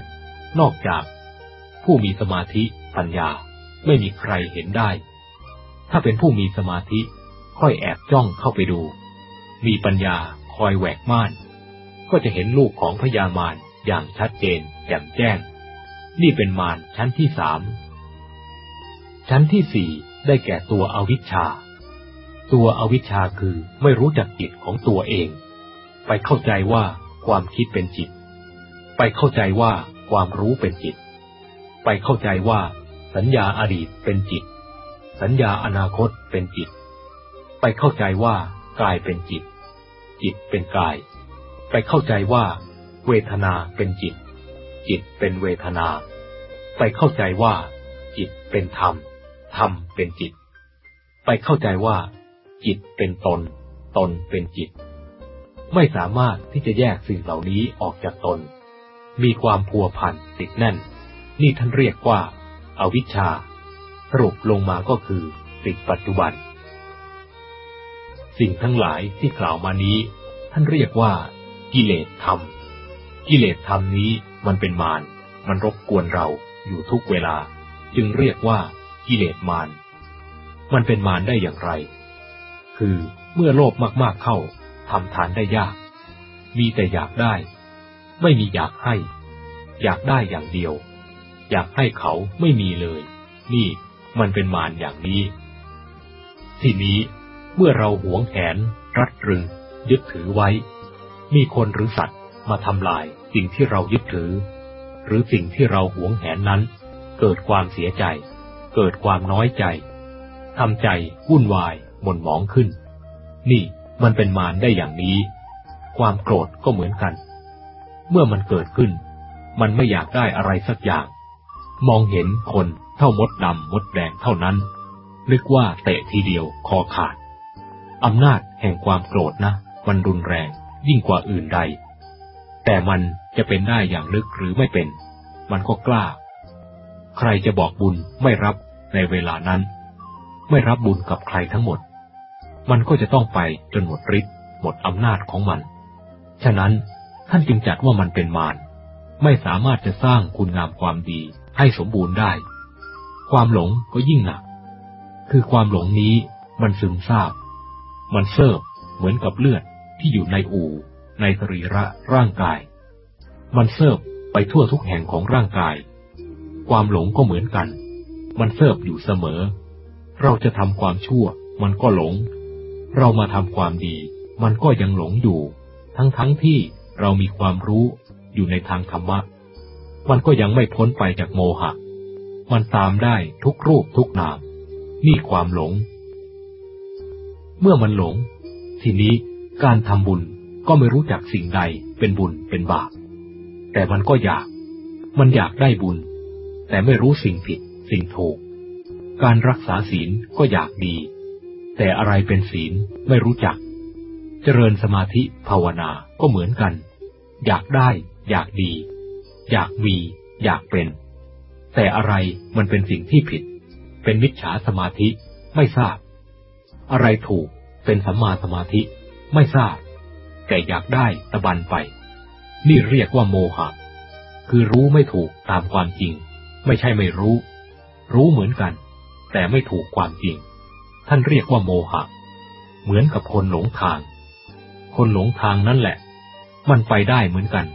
นอกจาก ผู้มีสมาธิปัญญาไม่มีใครเห็นได้ ถ้าเป็นผู้มีสมาธิค่อยแอบจ้องเข้าไปดู มีปัญญาคอยแหวกม่าน ก็จะเห็นลูกของพญามารอย่างชัดเจนแจ่มแจ้ง นี่เป็นมารชั้นที่สามชั้นที่สี่ได้แก่ตัวอวิชชา ตัวอวิชชาคือไม่รู้จักจิตของตัวเอง ไปเข้าใจว่าความคิดเป็นจิต ไปเข้าใจว่าความรู้เป็นจิต ไปเข้าใจว่า สัญญาอดีตเป็นจิต สัญญาอนาคตเป็นจิต ไปเข้าใจว่ากายเป็นจิต จิตเป็นกาย ไปเข้าใจว่า เวทนาเป็นจิต จิตเป็นเวทนา ไปเข้าใจว่า จิตเป็นธรรม ธรรมเป็นจิต ไปเข้าใจว่า จิตเป็นตน ตนเป็นจิต ไม่สามารถที่จะแยกสิ่งเหล่านี้ออกจากตน มีความพัวพันติดแน่น นี่ท่านเรียกว่าอาวิชชา สรุปลงมาก็คือสิ่งปัจจุบัน สิ่งทั้งหลายที่กล่าวมานี้ ท่านเรียกว่า กิเลสธรรม กิเลสธรรมนี้มันเป็นมาร มันรบกวนเราอยู่ทุกเวลา จึงเรียกว่ากิเลสมาร มันเป็นมารได้อย่างไร คือเมื่อโลภมากๆเข้าทำทานได้ยาก มีแต่อยากได้ ไม่มีอยากให้ อยากได้อย่างเดียว อยากให้เขาไม่มีเลย นี่มันเป็นมารอย่างนี้ ทีนี้เมื่อเราหวงแหน รัดรึง ยึดถือไว้ มีคนหรือสัตว์มาทำลายสิ่งที่เรายึดถือ หรือสิ่งที่เราหวงแหนนั้น เกิดความเสียใจ เกิดความน้อยใจทำใจวุ่นวาย หม่นหมองขึ้น นี่มันเป็นมารได้อย่างนี้ ความโกรธก็เหมือนกัน เมื่อมันเกิดขึ้น มันไม่อยากได้อะไรสักอย่าง มองเห็นคนเท่ามดดำมดแดงเท่านั้น นึกว่าเตะทีเดียวคอขาด อำนาจแห่งความโกรธนะ มันรุนแรงยิ่งกว่าอื่นใด แต่มันจะเป็นได้อย่างลึกหรือไม่เป็น มันก็กล้า ใครจะบอกบุญไม่รับในเวลานั้น ไม่รับบุญกับใครทั้งหมด มันก็จะต้องไปจนหมดฤทธิ์หมดอำนาจของมัน ฉะนั้นท่านจึงจัดว่ามันเป็นมาร ไม่สามารถจะสร้างคุณงามความดีให้สมบูรณ์ได้ ความหลงก็ยิ่งหนัก คือความหลงนี้มันซึมซาบ มันเซิบเหมือนกับเลือดที่อยู่ในอู่ ในสรีระร่างกาย มันเซิบไปทั่วทุกแห่งของร่างกาย ความหลงก็เหมือนกัน มันเสิบอยู่เสมอ เราจะทำความชั่ว มันก็หลง เรามาทำความดี มันก็ยังหลงอยู่ ทั้งๆทที่เรามีความรู้อยู่ในทางธรรมะ มันก็ยังไม่พ้นไปจากโมหะ มันตามได้ทุกรูปทุกนาม นี่ความหลง เมื่อมันหลง ทีนี้การทำบุญก็ไม่รู้จักสิ่งใดเป็นบุญเป็นบาป แต่มันก็อยาก มันอยากได้บุญ แต่ไม่รู้สิ่งผิดสิ่งถูก การรักษาศีลก็อยากดี แต่อะไรเป็นศีลไม่รู้จัก เจริญสมาธิภาวนาก็เหมือนกัน อยากได้ อยากดี อยากมี อยากเป็น แต่อะไรมันเป็นสิ่งที่ผิด เป็นมิจฉาสมาธิไม่ทราบ อะไรถูกเป็นสัมมาสมาธิไม่ทราบ แต่อยากได้ตะบันไป นี่เรียกว่าโมหะ คือรู้ไม่ถูกตามความจริง ไม่ใช่ไม่รู้ รู้เหมือนกัน แต่ไม่ถูกความจริง ท่านเรียกว่าโมหะ เหมือนกับคนหลงทาง คนหลงทางนั่นแหละ มันไปได้เหมือนกัน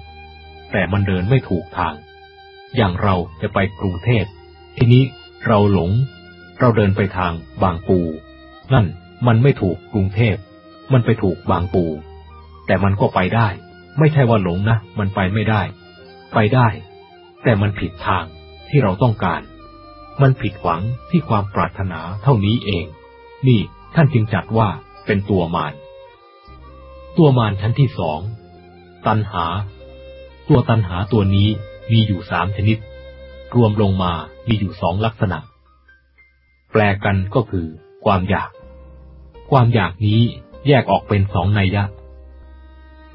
แต่มันเดินไม่ถูกทาง อย่างเราจะไปกรุงเทพ ทีนี้เราหลง เราเดินไปทางบางปู นั่นมันไม่ถูกกรุงเทพ มันไปถูกบางปู แต่มันก็ไปได้ ไม่ใช่ว่าหลงนะ มันไปไม่ได้ ไปได้ แต่มันผิดทางที่เราต้องการ มันผิดหวังที่ความปรารถนาเท่านี้เอง นี่ท่านจึงจัดว่าเป็นตัวมาร ตัวมารชั้นที่สอง ตันหา ตัวตันหาตัวนี้มีอยู่สามชนิด รวมลงมามีอยู่สองลักษณะ แปลกันก็คือ ความอยาก ความอยากนี้แยกออกเป็นสองนัยยะ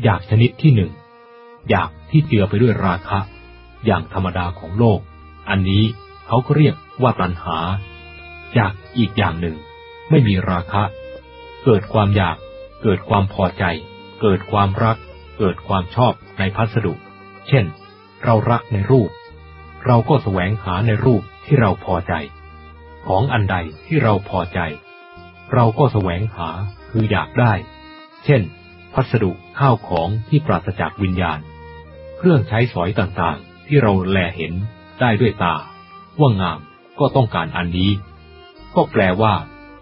อยากชนิดที่หนึ่ง อยากที่เจือไปด้วยราคะ อย่างธรรมดาของโลก อันนี้เขาก็เรียกว่าตัณหา อยากอีกอย่างหนึ่ง ไม่มีราคะ เกิดความอยาก เกิดความพอใจ เกิดความรัก เกิดความชอบในพัสดุ เช่น เรารักในรูป เราก็แสวงหาในรูปที่เราพอใจ ของอันใดที่เราพอใจ เราก็แสวงหาคืออยากได้ เช่น พัสดุข้าวของที่ปราศจากวิญญาณ เครื่องใช้สอยต่างๆ ที่เราแลเห็นได้ด้วยตา ว่างามก็ต้องการอันนี้ ก็แปลว่า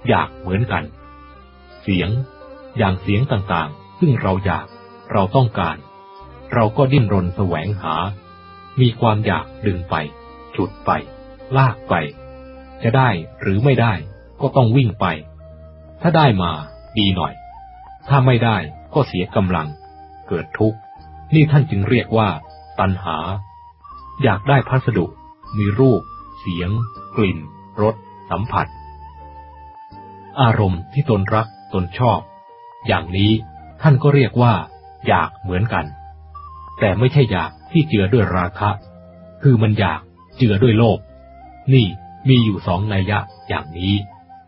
อยากเหมือนกัน เสียง อย่างเสียงต่างๆ ซึ่งเราอยาก เราต้องการ เราก็ดิ้นรนแสวงหา มีความอยากดึงไป ฉุดไป ลากไป จะได้หรือไม่ได้ก็ต้องวิ่งไป ถ้าได้มาดีหน่อย ถ้าไม่ได้ก็เสียกำลัง เกิดทุกข์ นี่ท่านจึงเรียกว่า ตัณหา อยากได้พัสดุ มีรูป เสียง กลิ่น รส สัมผัส อารมณ์ที่ตนรักตนชอบ อย่างนี้ท่านก็เรียกว่า อยากเหมือนกัน แต่ไม่ใช่อยากที่เจือด้วยราคะ คือมันอยากเจือด้วยโลภนี่มีอยู่สองนัยยะอย่างนี้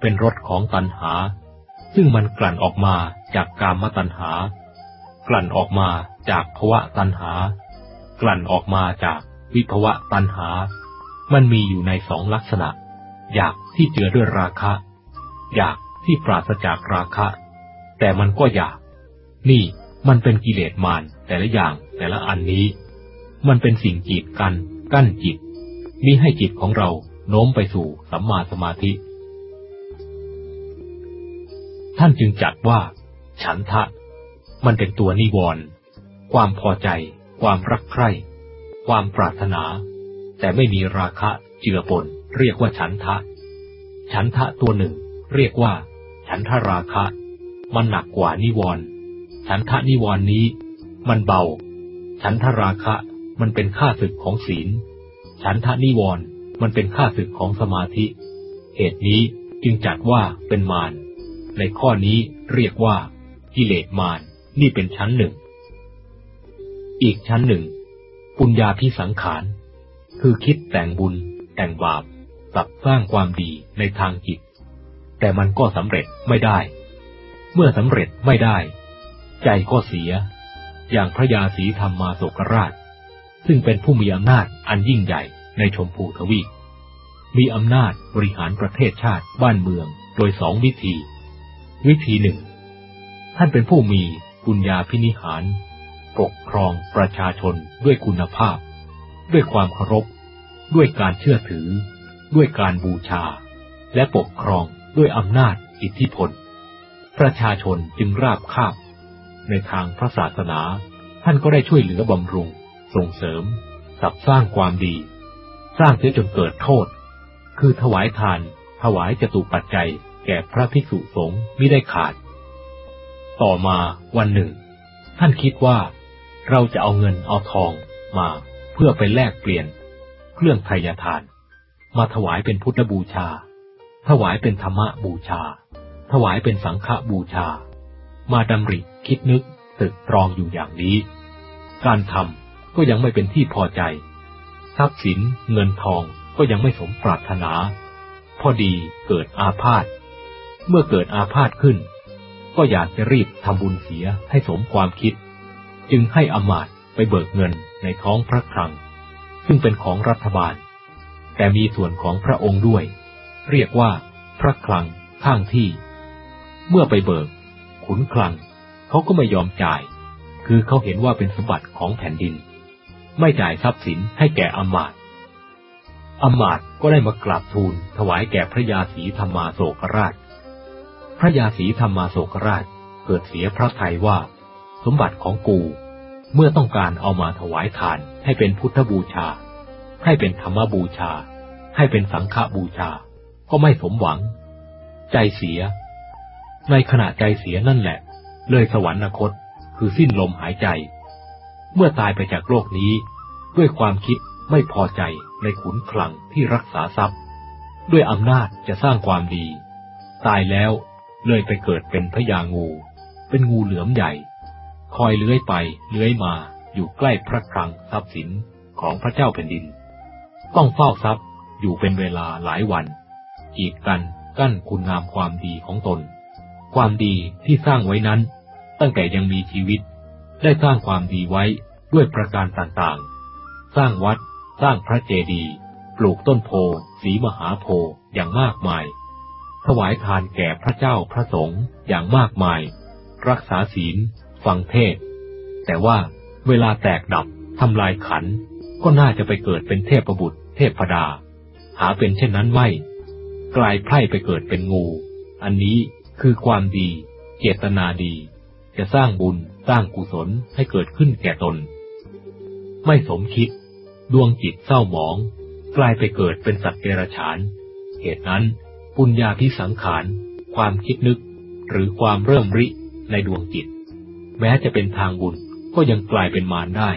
เป็นรสของตัณหา ซึ่งมันกลั่นออกมาจากกามตัณหา กลั่นออกมาจากภวะตัณหา กลั่นออกมาจากวิภวะตัณหา มันมีอยู่ในสองลักษณะ อยากที่เจือด้วยราคะ อยากที่ปราศจากราคะ แต่มันก็อยาก นี่มันเป็นกิเลสมารแต่ละอย่างแต่ละอันนี้ มันเป็นสิ่งจีดกัน กั้นจิตมิให้จิตของเราโน้มไปสู่สัมมาสมาธิ ท่านจึงจัดว่า ฉันทะ มันเป็นตัวนิวรณ์ความพอใจ ความรักใคร่ ความปรารถนา แต่ไม่มีราคะเจือปนเรียกว่าฉันทะ ฉันทะตัวหนึ่ง เรียกว่า ฉันทราคะ มันหนักกว่านิวรณ์ฉันทะนิวรณ์นี้ มันเบา ฉันทราคะมันเป็นข้าศึกของศีล ฉันทะนิวรณ์มันเป็นข้าศึกของสมาธิ เหตุนี้จึงจัดว่าเป็นมาร ในข้อนี้เรียกว่า กิเลสมารนี่เป็นชั้นหนึ่ง อีกชั้นหนึ่ง ปุญญาพิสังขาร คือคิดแต่งบุญ แต่งบาปตับสร้างความดีในทางจิต แต่มันก็สำเร็จไม่ได้ เมื่อสำเร็จไม่ได้ ใจก็เสีย อย่างพระยาศรีธรรมมาโศกราช ซึ่งเป็นผู้มีอำนาจอันยิ่งใหญ่ในชมพูทวีปมีอำนาจบริหารประเทศชาติบ้านเมืองโดยสองวิธี วิธีหนึ่ง ท่านเป็นผู้มีปุญญาพินิหาร ปกครองประชาชนด้วยคุณภาพ ด้วยความเคารพ ด้วยการเชื่อถือ ด้วยการบูชา และปกครอง ด้วยอำนาจอิทธิพล ประชาชนจึงราบคาบ ในทางพระศาสนา ท่านก็ได้ช่วยเหลือบำรุง ส่งเสริมสับสร้างความดี สร้างเสียจนเกิดโทษ คือถวายทาน ถวายจตุปัจจัย แก่พระภิกษุสงฆ์ไม่ได้ขาด ต่อมาวันหนึ่ง ท่านคิดว่า เราจะเอาเงินเอาทองมาเพื่อไปแลกเปลี่ยน เครื่องไทยทาน มาถวายเป็นพุทธบูชา ถวายเป็นธรรมบูชา ถวายเป็นสังฆบูชา มาดำริคิดนึกตึกตรองอยู่อย่างนี้ การทำก็ยังไม่เป็นที่พอใจ ทรัพย์สินเงินทองก็ยังไม่สมปรารถนา พอดีเกิดอาพาธ เมื่อเกิดอาพาธขึ้น ก็อยากจะรีบทำบุญเสียให้สมความคิด จึงให้อมาตไปเบิกเงินในท้องพระคลัง ซึ่งเป็นของรัฐบาล แต่มีส่วนของพระองค์ด้วย เรียกว่า พระคลังข้างที่ เมื่อไปเบิก ขุนคลัง เขาก็ไม่ยอมจ่าย คือเขาเห็นว่าเป็นสมบัติของแผ่นดิน ไม่จ่ายทรัพย์สินให้แก่อมาตอมาต์ก็ได้มากราบทูลถวายแก่พระยาศรีธรรมาโศกราช พระยาศรีธรรมาโศกราชเกิดเสียพระทัยว่า สมบัติของกู เมื่อต้องการเอามาถวายทานให้เป็นพุทธบูชา ให้เป็นธรรมบูชา ให้เป็นสังฆบูชา ก็ไม่สมหวัง ใจเสีย ในขณะใจเสียนั่นแหละ เลยสวรรคตคือสิ้นลมหายใจ เมื่อตายไปจากโลกนี้ ด้วยความคิดไม่พอใจในขุนคลังที่รักษาทรัพย์ ด้วยอำนาจจะสร้างความดี ตายแล้วเลยไปเกิดเป็นพญางู เป็นงูเหลือมใหญ่ คอยเลื้อยไปเลื้อยมาอยู่ใกล้พระคลังทรัพย์สินของพระเจ้าแผ่นดิน ต้องเฝ้าทรัพย์อยู่เป็นเวลาหลายวัน กีดกันกั้นคุณงามความดีของตน ความดีที่สร้างไว้นั้น ตั้งแต่ยังมีชีวิต ได้สร้างความดีไว้ด้วยประการต่างๆ สร้างวัด สร้างพระเจดีย์ปลูกต้นโพสีมหาโพอย่างมากมาย ถวายทานแก่พระเจ้าพระสงฆ์อย่างมากมาย รักษาศีล ฟังเทศ แต่ว่าเวลาแตกดับทำลายขัน ก็น่าจะไปเกิดเป็นเทพประบุตรเทพดา หาเป็นเช่นนั้นไม่ กลายไพร่ไปเกิดเป็นงู อันนี้คือความดี เจตนาดี จะสร้างบุญสร้างกุศลให้เกิดขึ้นแก่ตน ไม่สมคิด ดวงจิตเศร้าหมอง กลายไปเกิดเป็นสัตว์เดรัจฉาน เหตุนั้น ปุญญาพิสังขาร ความคิดนึก หรือความเริ่มริในดวงจิต แม้จะเป็นทางบุญก็ยังกลายเป็นมารได้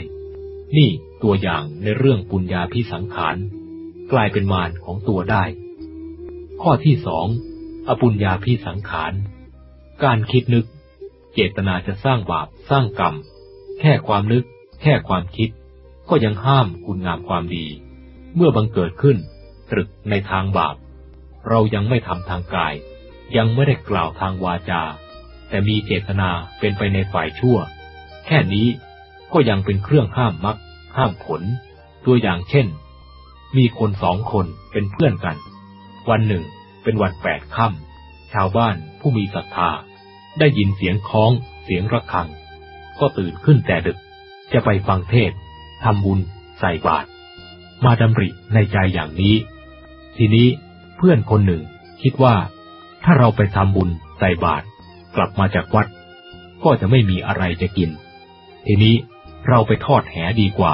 นี่ตัวอย่างในเรื่องปุญญาพิสังขาร กลายเป็นมารของตัวได้ ข้อที่สองอปุญญาพิสังขาร การคิดนึก เจตนาจะสร้างบาปสร้างกรรม แค่ความนึก แค่ความคิด ก็ยังห้ามคุณงามความดี เมื่อบังเกิดขึ้น ตรึกในทางบาป เรายังไม่ทำทางกาย ยังไม่ได้กล่าวทางวาจา แต่มีเจตนาเป็นไปในฝ่ายชั่ว แค่นี้ก็ยังเป็นเครื่องห้ามมักห้ามผล ตัวอย่างเช่น มีคนสองคนเป็นเพื่อนกัน วันหนึ่ง เป็นวันแปดค่ำชาวบ้านผู้มีศรัทธา ได้ยินเสียงคล้อง เสียงระฆัง ก็ตื่นขึ้นแต่ดึก จะไปฟังเทศทำบุญ ใส่บาตรมาดำริในใจอย่างนี้ ทีนี้เพื่อนคนหนึ่งคิดว่า ถ้าเราไปทำบุญใส่บาตรกลับมาจากวัด ก็จะไม่มีอะไรจะกิน ทีนี้เราไปทอดแหดีกว่า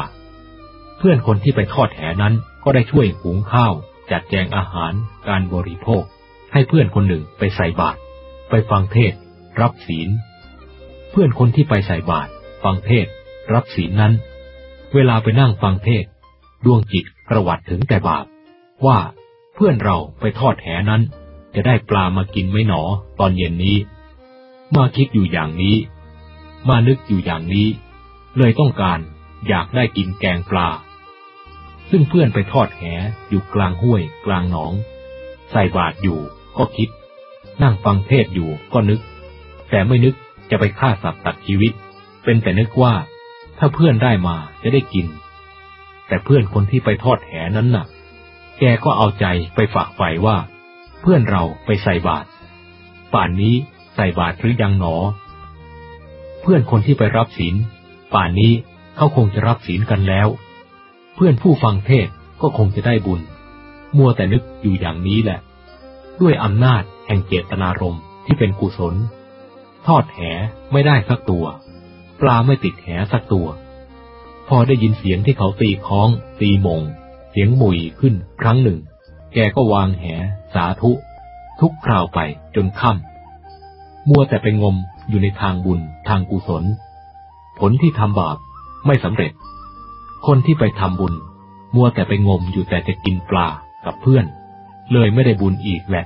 เพื่อนคนที่ไปทอดแหนั้นก็ได้ช่วยหุงข้าว จัดแจงอาหารการบริโภค ให้เพื่อนคนหนึ่งไปใส่บาตรไปฟังเทศ รับศีล เพื่อนคนที่ไปใส่บาตรฟังเทศ รับศีลนั้น เวลาไปนั่งฟังเทศ ดวงจิตกระวัดถึงแต่บาปว่าเพื่อนเราไปทอดแหนั้น จะได้ปลามากินไม่หนอตอนเย็นนี้ มาคิดอยู่อย่างนี้ มานึกอยู่อย่างนี้ เลยต้องการอยากได้กินแกงปลา ซึ่งเพื่อนไปทอดแหอยู่กลางห้วย กลางหนอง ใส่บาตรอยู่ก็คิด นั่งฟังเทศอยู่ก็นึก แต่ไม่นึกจะไปฆ่าสัตว์ตัดชีวิต เป็นแต่นึกว่า ถ้าเพื่อนได้มาจะได้กิน แต่เพื่อนคนที่ไปทอดแหนั้นน่ะ แกก็เอาใจไปฝากไฟว่า เพื่อนเราไปใส่บาตรป่านนี้ใส่บาตรหรือยังหนอ เพื่อนคนที่ไปรับศีลป่านนี้เขาคงจะรับศีลกันแล้ว พื่อนผู้ฟังเทศก็คงจะได้บุญ มัวแต่นึกอยู่อย่างนี้แหละ ด้วยอำนาจแห่งเจตนารมณ์ที่เป็นกุศล ทอดแหไม่ได้สักตัว ปลาไม่ติดแหสักตัว พอได้ยินเสียงที่เขาตีคล้อง ตีมง เสียงมุยขึ้นครั้งหนึ่ง แกก็วางแห สาธุ ทุกคราวไปจนค่ำมัวแต่ไปงมอยู่ในทางบุญทางกุศล ผลที่ทำบาปไม่สำเร็จ คนที่ไปทำบุญ มัวแต่ไปงมอยู่แต่จะกินปลากับเพื่อน เลยไม่ได้บุญอีกแหละ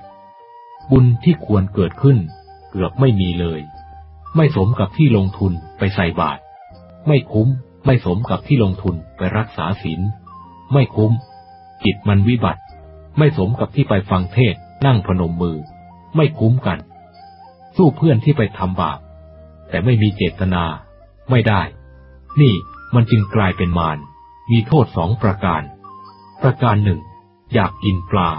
บุญที่ควรเกิดขึ้น เกือบไม่มีเลย ไม่สมกับที่ลงทุนไปใส่บาตรไม่คุ้มไม่สมกับที่ลงทุนไปรักษาศีลไม่คุ้มจิตมันวิบัติ ไม่สมกับที่ไปฟังเทศนั่งพนมมือ ไม่คุ้มกัน สู้เพื่อนที่ไปทำบาปแต่ไม่มีเจตนา ไม่ได้ นี่ มันจึงกลายเป็นมาร มีโทษสองประการ ประการหนึ่ง อยากกินปลา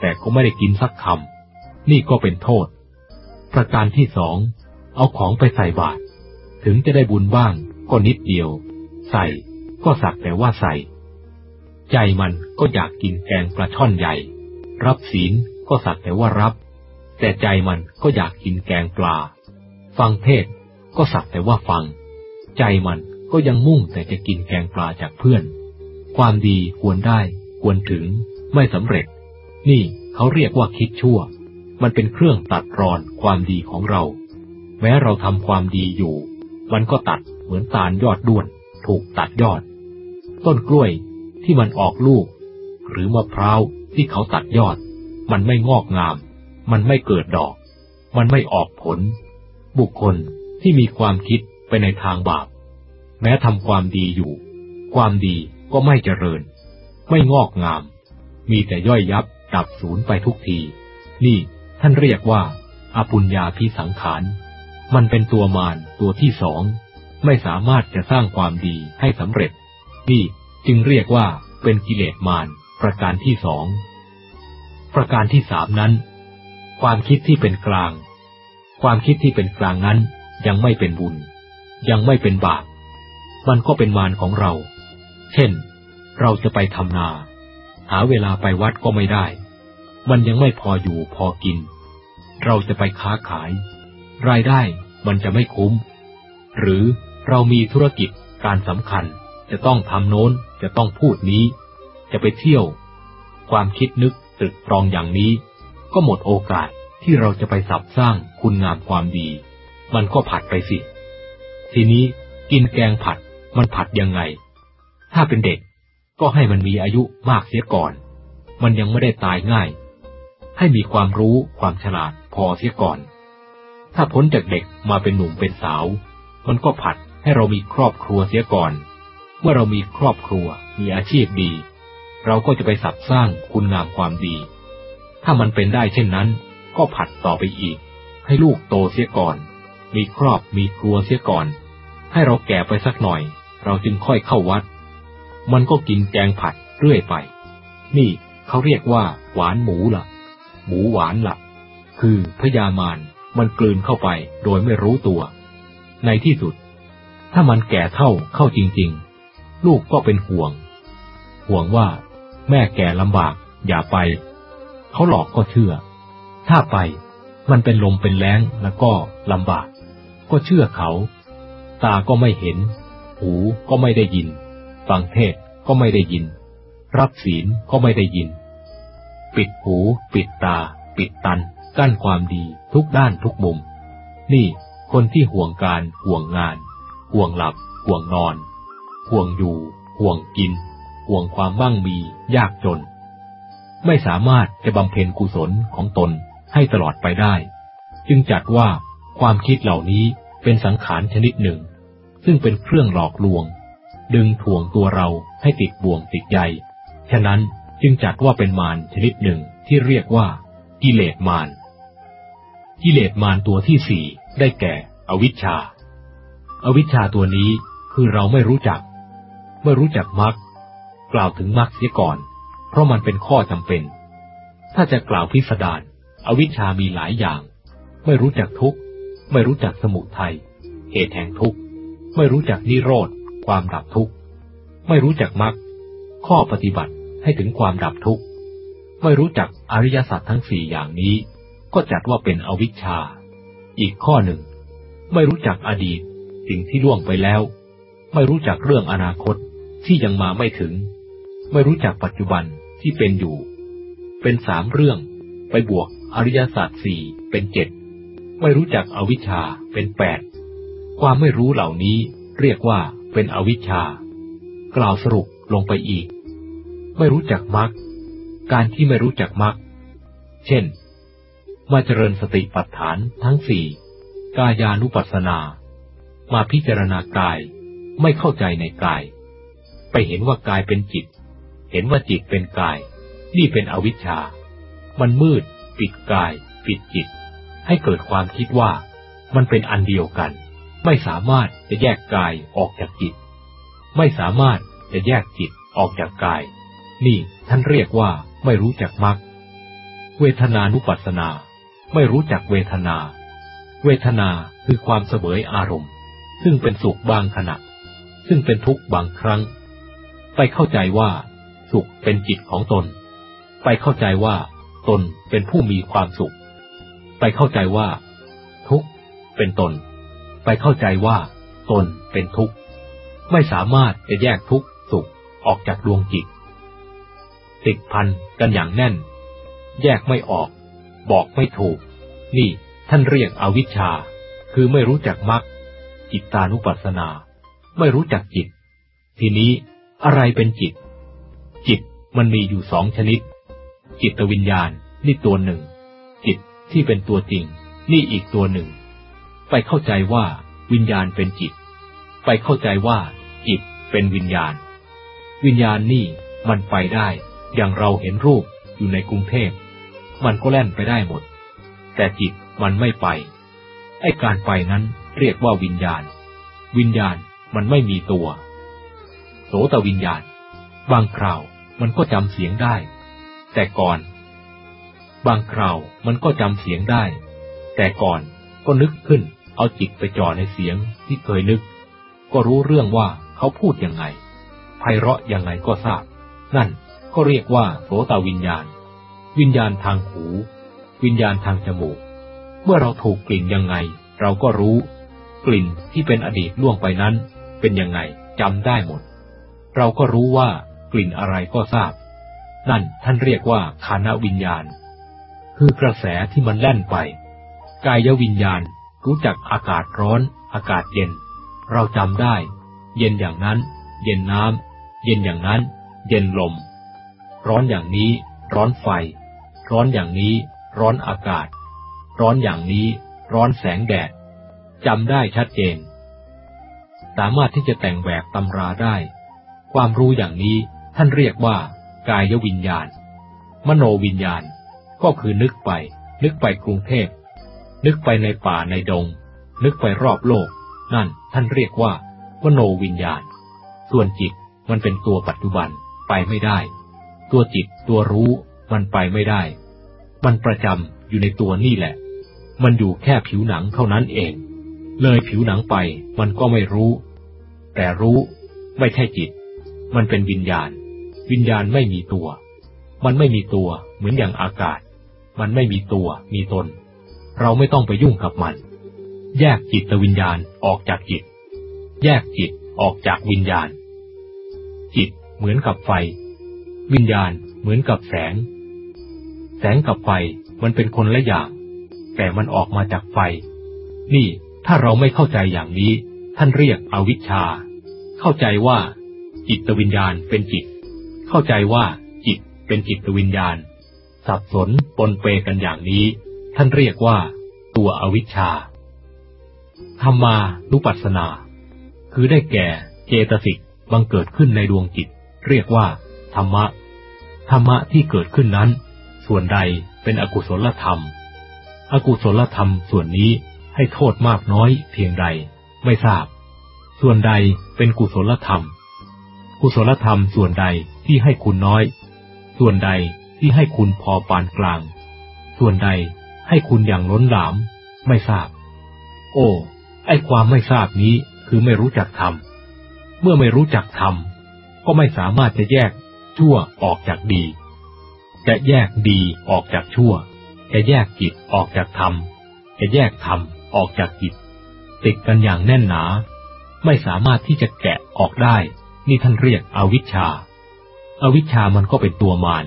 แต่ก็ไม่ได้กินสักคำ นี่ก็เป็นโทษ ประการที่สอง เอาของไปใส่บาตร ถึงจะได้บุญบ้างก็นิดเดียว ใส่ ก็สักแต่ว่าใส่ ใจมันก็อยากกินแกงปลาช่อนใหญ่ รับศีลก็สักแต่ว่ารับ แต่ใจมันก็อยากกินแกงปลา ฟังเทศก็สักแต่ว่าฟัง ใจมัน ก็ยังมุ่งแต่จะกินแกงปลาจากเพื่อน ความดีควรได้ควรถึง ไม่สำเร็จ นี่เขาเรียกว่าคิดชั่ว มันเป็นเครื่องตัดรอนความดีของเรา แม้เราทำความดีอยู่ มันก็ตัดเหมือนตาลยอดด้วน ถูกตัดยอด ต้นกล้วยที่มันออกลูก หรือมะพร้าวที่เขาตัดยอด มันไม่งอกงาม มันไม่เกิดดอก มันไม่ออกผล บุคคลที่มีความคิดไปในทางบาป แม้ทำความดีอยู่ ความดีก็ไม่เจริญ ไม่งอกงาม มีแต่ย่อยยับดับสูญไปทุกที นี่ท่านเรียกว่าอปุญญาพิสังขาร มันเป็นตัวมารตัวที่สอง ไม่สามารถจะสร้างความดีให้สำเร็จ นี่จึงเรียกว่าเป็นกิเลสมารประการที่สอง ประการที่สามนั้น ความคิดที่เป็นกลาง ความคิดที่เป็นกลางนั้นยังไม่เป็นบุญ ยังไม่เป็นบาป มันก็เป็นมารของเรา เช่น เราจะไปทำนา หาเวลาไปวัดก็ไม่ได้ มันยังไม่พออยู่พอกิน เราจะไปค้าขาย รายได้มันจะไม่คุ้ม หรือเรามีธุรกิจการสำคัญจะต้องทำโน้นจะต้องพูดนี้ จะไปเที่ยว ความคิดนึกตรึกตรองอย่างนี้ ก็หมดโอกาสที่เราจะไปสับสร้างคุณงามความดี มันก็ผัดไปสิ ทีนี้กินแกงผัด มันผัดยังไง ถ้าเป็นเด็กก็ให้มันมีอายุมากเสียก่อน มันยังไม่ได้ตายง่าย ให้มีความรู้ความฉลาดพอเสียก่อน ถ้าพ้นจากเด็กมาเป็นหนุ่มเป็นสาว มันก็ผัดให้เรามีครอบครัวเสียก่อน เมื่อเรามีครอบครัวมีอาชีพดี เราก็จะไปสับสร้างคุณงามความดี ถ้ามันเป็นได้เช่นนั้น ก็ผัดต่อไปอีก ให้ลูกโตเสียก่อน มีครอบมีครัวเสียก่อน ให้เราแก่ไปสักหน่อย เราจึงค่อยเข้าวัด มันก็กินแกงผัดเรื่อยไป นี่เขาเรียกว่า หวานหมูละ่ะ หมูหวานละ่ะ คือพยามารมันกลืนเข้าไปโดยไม่รู้ตัว ในที่สุด ถ้ามันแก่เท่าเข้าจริง ๆ ลูกก็เป็นห่วง ห่วงว่า แม่แก่ลำบากอย่าไป เขาหลอกก็เชื่อ ถ้าไปมันเป็นลมเป็นแรงแล้วก็ลำบาก ก็เชื่อเขา ตาก็ไม่เห็น หูก็ไม่ได้ยิน ฟังเทศก็ไม่ได้ยิน รับศีลก็ไม่ได้ยิน ปิดหู ปิดตา ปิดตัน กั้นความดีทุกด้านทุกมุม นี่คนที่ห่วงการห่วงงาน ห่วงหลับ ห่วงนอน ห่วงอยู่ ห่วงกิน ห่วงความบ้างมี ยากจน ไม่สามารถจะบำเพ็ญกุศลของตนให้ตลอดไปได้ จึงจัดว่าความคิดเหล่านี้เป็นสังขารชนิดหนึ่ง ซึ่งเป็นเครื่องหลอกลวง ดึงถ่วงตัวเราให้ติดบ่วงติดใยฉะนั้นจึงจัดว่าเป็นมารชนิดหนึ่งที่เรียกว่า กิเลสมารกิเลสมารตัวที่สี่ได้แก่ อวิชชา อวิชชาตัวนี้คือเราไม่รู้จัก ไม่รู้จักมรรคกล่าวถึงมรรคเสียก่อน เพราะมันเป็นข้อจำเป็น ถ้าจะกล่าวพิสดารอวิชชามีหลายอย่าง ไม่รู้จักทุกข์ ไม่รู้จักสมุทัยเหตุแห่งทุกข์ ไม่รู้จักนิโรธ ความดับทุกข์ ไม่รู้จักมรรคข้อปฏิบัติให้ถึงความดับทุกข์ ไม่รู้จักอริยสัจทั้งสี่อย่างนี้ ก็จัดว่าเป็นอวิชชา อีกข้อหนึ่ง ไม่รู้จักอดีต สิ่งที่ล่วงไปแล้ว ไม่รู้จักเรื่องอนาคตที่ยังมาไม่ถึง ไม่รู้จักปัจจุบันที่เป็นอยู่ เป็นสามเรื่อง ไปบวกอริยสตร์สี่เป็นเจ็ดไม่รู้จักอวิชชาเป็นแปด ความไม่รู้เหล่านี้เรียกว่าเป็นอวิชชา กล่าวสรุปลงไปอีก ไม่รู้จักมรรคการที่ไม่รู้จักมรรคเช่น มาเจริญสติปัฏฐานทั้งสี่กายานุปัสสนา มาพิจารณากายไม่เข้าใจในกาย ไปเห็นว่ากายเป็นจิต เห็นว่าจิตเป็นกาย นี่เป็นอวิชชา มันมืด ปิดกาย ปิดจิต ให้เกิดความคิดว่ามันเป็นอันเดียวกัน ไม่สามารถจะแยกกายออกจากจิต ไม่สามารถจะแยกจิตออกจากกาย นี่ท่านเรียกว่าไม่รู้จักมรรคเวทนานุปัสสนา ไม่รู้จักเวทนา เวทนาคือความเสวยอารมณ์ ซึ่งเป็นสุขบางขณะ ซึ่งเป็นทุกข์บางครั้ง ไปเข้าใจว่า สุขเป็นจิตของตน ไปเข้าใจว่า ตนเป็นผู้มีความสุข ไปเข้าใจว่า ทุกข์เป็นตน ไปเข้าใจว่า ตนเป็นทุกข์ ไม่สามารถจะแยกทุกข์สุขออกจากดวงจิต ติดพันกันอย่างแน่น แยกไม่ออก บอกไม่ถูก นี่ท่านเรียกอวิชชา คือไม่รู้จักมรรคจิตตานุปัสสนา ไม่รู้จักจิต ทีนี้อะไรเป็นจิต จิตมันมีอยู่สองชนิด จิตวิญญาณนี่ตัวหนึ่ง จิตที่เป็นตัวจริง นี่อีกตัวหนึ่ง ไปเข้าใจว่าวิญญาณเป็นจิต ไปเข้าใจว่าจิตเป็นวิญญาณ วิญญาณนี่มันไปได้ อย่างเราเห็นรูปอยู่ในกรุงเทพ มันก็แล่นไปได้หมด แต่จิตมันไม่ไป ไอ้การไปนั้นเรียกว่าวิญญาณ วิญญาณมันไม่มีตัว โสตวิญญาณ บางคราวมันก็จำเสียงได้ แต่ก่อน บางคราวมันก็จำเสียงได้ แต่ก่อน ก็นึกขึ้น เอาจิตไปจ่อในเสียงที่เคยนึก ก็รู้เรื่องว่าเขาพูดยังไงไพเราะยังไงก็ทราบ นั่นก็เรียกว่าโสตวิญญาณ วิญญาณทางหู วิญญาณทางจมูก เมื่อเราถูกกลิ่นยังไง เราก็รู้ กลิ่นที่เป็นอดีตล่วงไปนั้น เป็นยังไงจำได้หมด เราก็รู้ว่ากลิ่นอะไรก็ทราบ นั่นท่านเรียกว่าคานวิญญาณ คือกระแสที่มันแล่นไป กายวิญญาณ รู้จักอากาศร้อน อากาศเย็น เราจำได้ เย็นอย่างนั้น เย็นน้ำเย็นอย่างนั้น เย็นลม ร้อนอย่างนี้ ร้อนไฟ ร้อนอย่างนี้ ร้อนอากาศ ร้อนอย่างนี้ ร้อนแสงแดดจำได้ชัดเจน สามารถที่จะแต่งแบบตำราได้ ความรู้อย่างนี้ท่านเรียกว่า กายวิญญาณ มโนวิญญาณ ก็คือนึกไป นึกไปกรุงเทพ นึกไปในป่าในดง นึกไปรอบโลก นั่นท่านเรียกว่ามโนวิญญาณ ส่วนจิตมันเป็นตัวปัจจุบันไปไม่ได้ ตัวจิตตัวรู้มันไปไม่ได้ มันประจำอยู่ในตัวนี่แหละ มันอยู่แค่ผิวหนังเท่านั้นเอง เลยผิวหนังไปมันก็ไม่รู้ แต่รู้ไม่ใช่จิต มันเป็นวิญญาณ วิญญาณไม่มีตัว มันไม่มีตัวเหมือนอย่างอากาศ มันไม่มีตัวมีตน เราไม่ต้องไปยุ่งกับมัน แยกจิตวิญญาณออกจากจิต แยกจิตออกจากวิญญาณ จิตเหมือนกับไฟ วิญญาณเหมือนกับแสง แสงกับไฟมันเป็นคนละอย่าง แต่มันออกมาจากไฟ นี่ถ้าเราไม่เข้าใจอย่างนี้ ท่านเรียกอวิชชา เข้าใจว่า จิตวิญญาณเป็นจิต เข้าใจว่า จิตเป็นจิตวิญญาณ สับสนปนเปกันอย่างนี้ ท่านเรียกว่า ตัวอวิชชา ธรรมานุปัสสนา คือได้แก่เจตสิกบังเกิดขึ้นในดวงจิต เรียกว่า ธรรมะ ธรรมะที่เกิดขึ้นนั้น ส่วนใดเป็นอกุศลธรรม อกุศลธรรมส่วนนี้ให้โทษมากน้อยเพียงใด ไม่ทราบ ส่วนใดเป็นกุศลธรรม กุศลธรรมส่วนใดที่ให้คุณน้อย ส่วนใดที่ให้คุณพอปานกลาง ส่วนใด ให้คุณอย่างล้นหลาม ไม่ทราบ โอ้ ไอความไม่ทราบนี้คือไม่รู้จักธรรม เมื่อไม่รู้จักธรรม ก็ไม่สามารถจะแยกชั่วออกจากดี จะแยกดีออกจากชั่ว จะแยกจิตออกจากธรรม จะแยกธรรมออกจากจิต ติดกันอย่างแน่นหนา ไม่สามารถที่จะแกะออกได้ นี่ท่านเรียกอวิชชาอาวิชชามันก็เป็นตัวมาร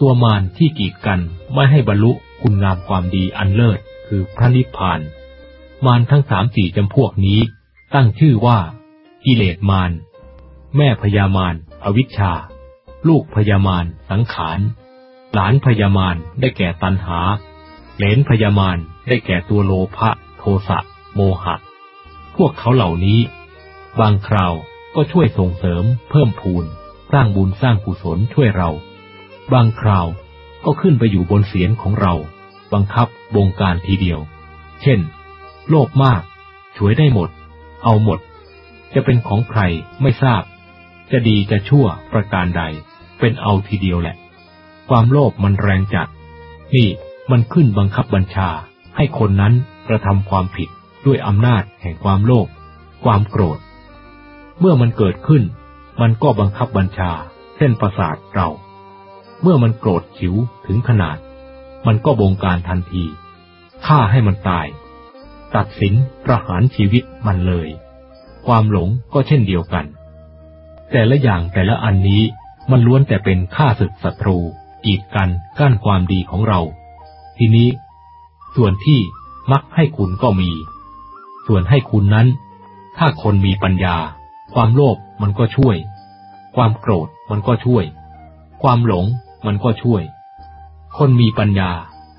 ตัวมารที่กีดกันไม่ให้บรรลุ คุณงามความดีอันเลิศคือพระนิพพาน มารทั้งสามสี่จำพวกนี้ ตั้งชื่อว่า กิเลสมาร แม่พญามาร อวิชชา ลูกพญามาร สังขาร หลานพญามาร ได้แก่ตัณหา เหลนพญามาร ได้แก่ตัวโลภะโทสะ โมหะ พวกเขาเหล่านี้ บางคราวก็ช่วยส่งเสริม เพิ่มพูน สร้างบุญสร้างกุศลช่วยเรา บางคราวก็ขึ้นไปอยู่บนเสียงของเรา บังคับบงการทีเดียว เช่น โลภมาก ช่วยได้หมด เอาหมด จะเป็นของใครไม่ทราบ จะดีจะชั่วประการใด เป็นเอาทีเดียวแหละ ความโลภมันแรงจัด นี่มันขึ้นบังคับบัญชาให้คนนั้นกระทำความผิดด้วยอำนาจแห่งความโลภ ความโกรธ เมื่อมันเกิดขึ้น มันก็บังคับบัญชาเส้นประสาทเรา เมื่อมันโกรธขิวถึงขนาด มันก็บงการทันทีฆ่าให้มันตาย ตัดสินประหารชีวิตมันเลย ความหลงก็เช่นเดียวกัน แต่ละอย่างแต่ละอันนี้มันล้วนแต่เป็นฆ่าศึกศัตรูกีดกันกั้นความดีของเรา ทีนี้ ส่วนที่มักให้คุณก็มี ส่วนให้คุณนั้น ถ้าคนมีปัญญา ความโลภมันก็ช่วย ความโกรธมันก็ช่วย ความหลงมันก็ช่วย คนมีปัญญา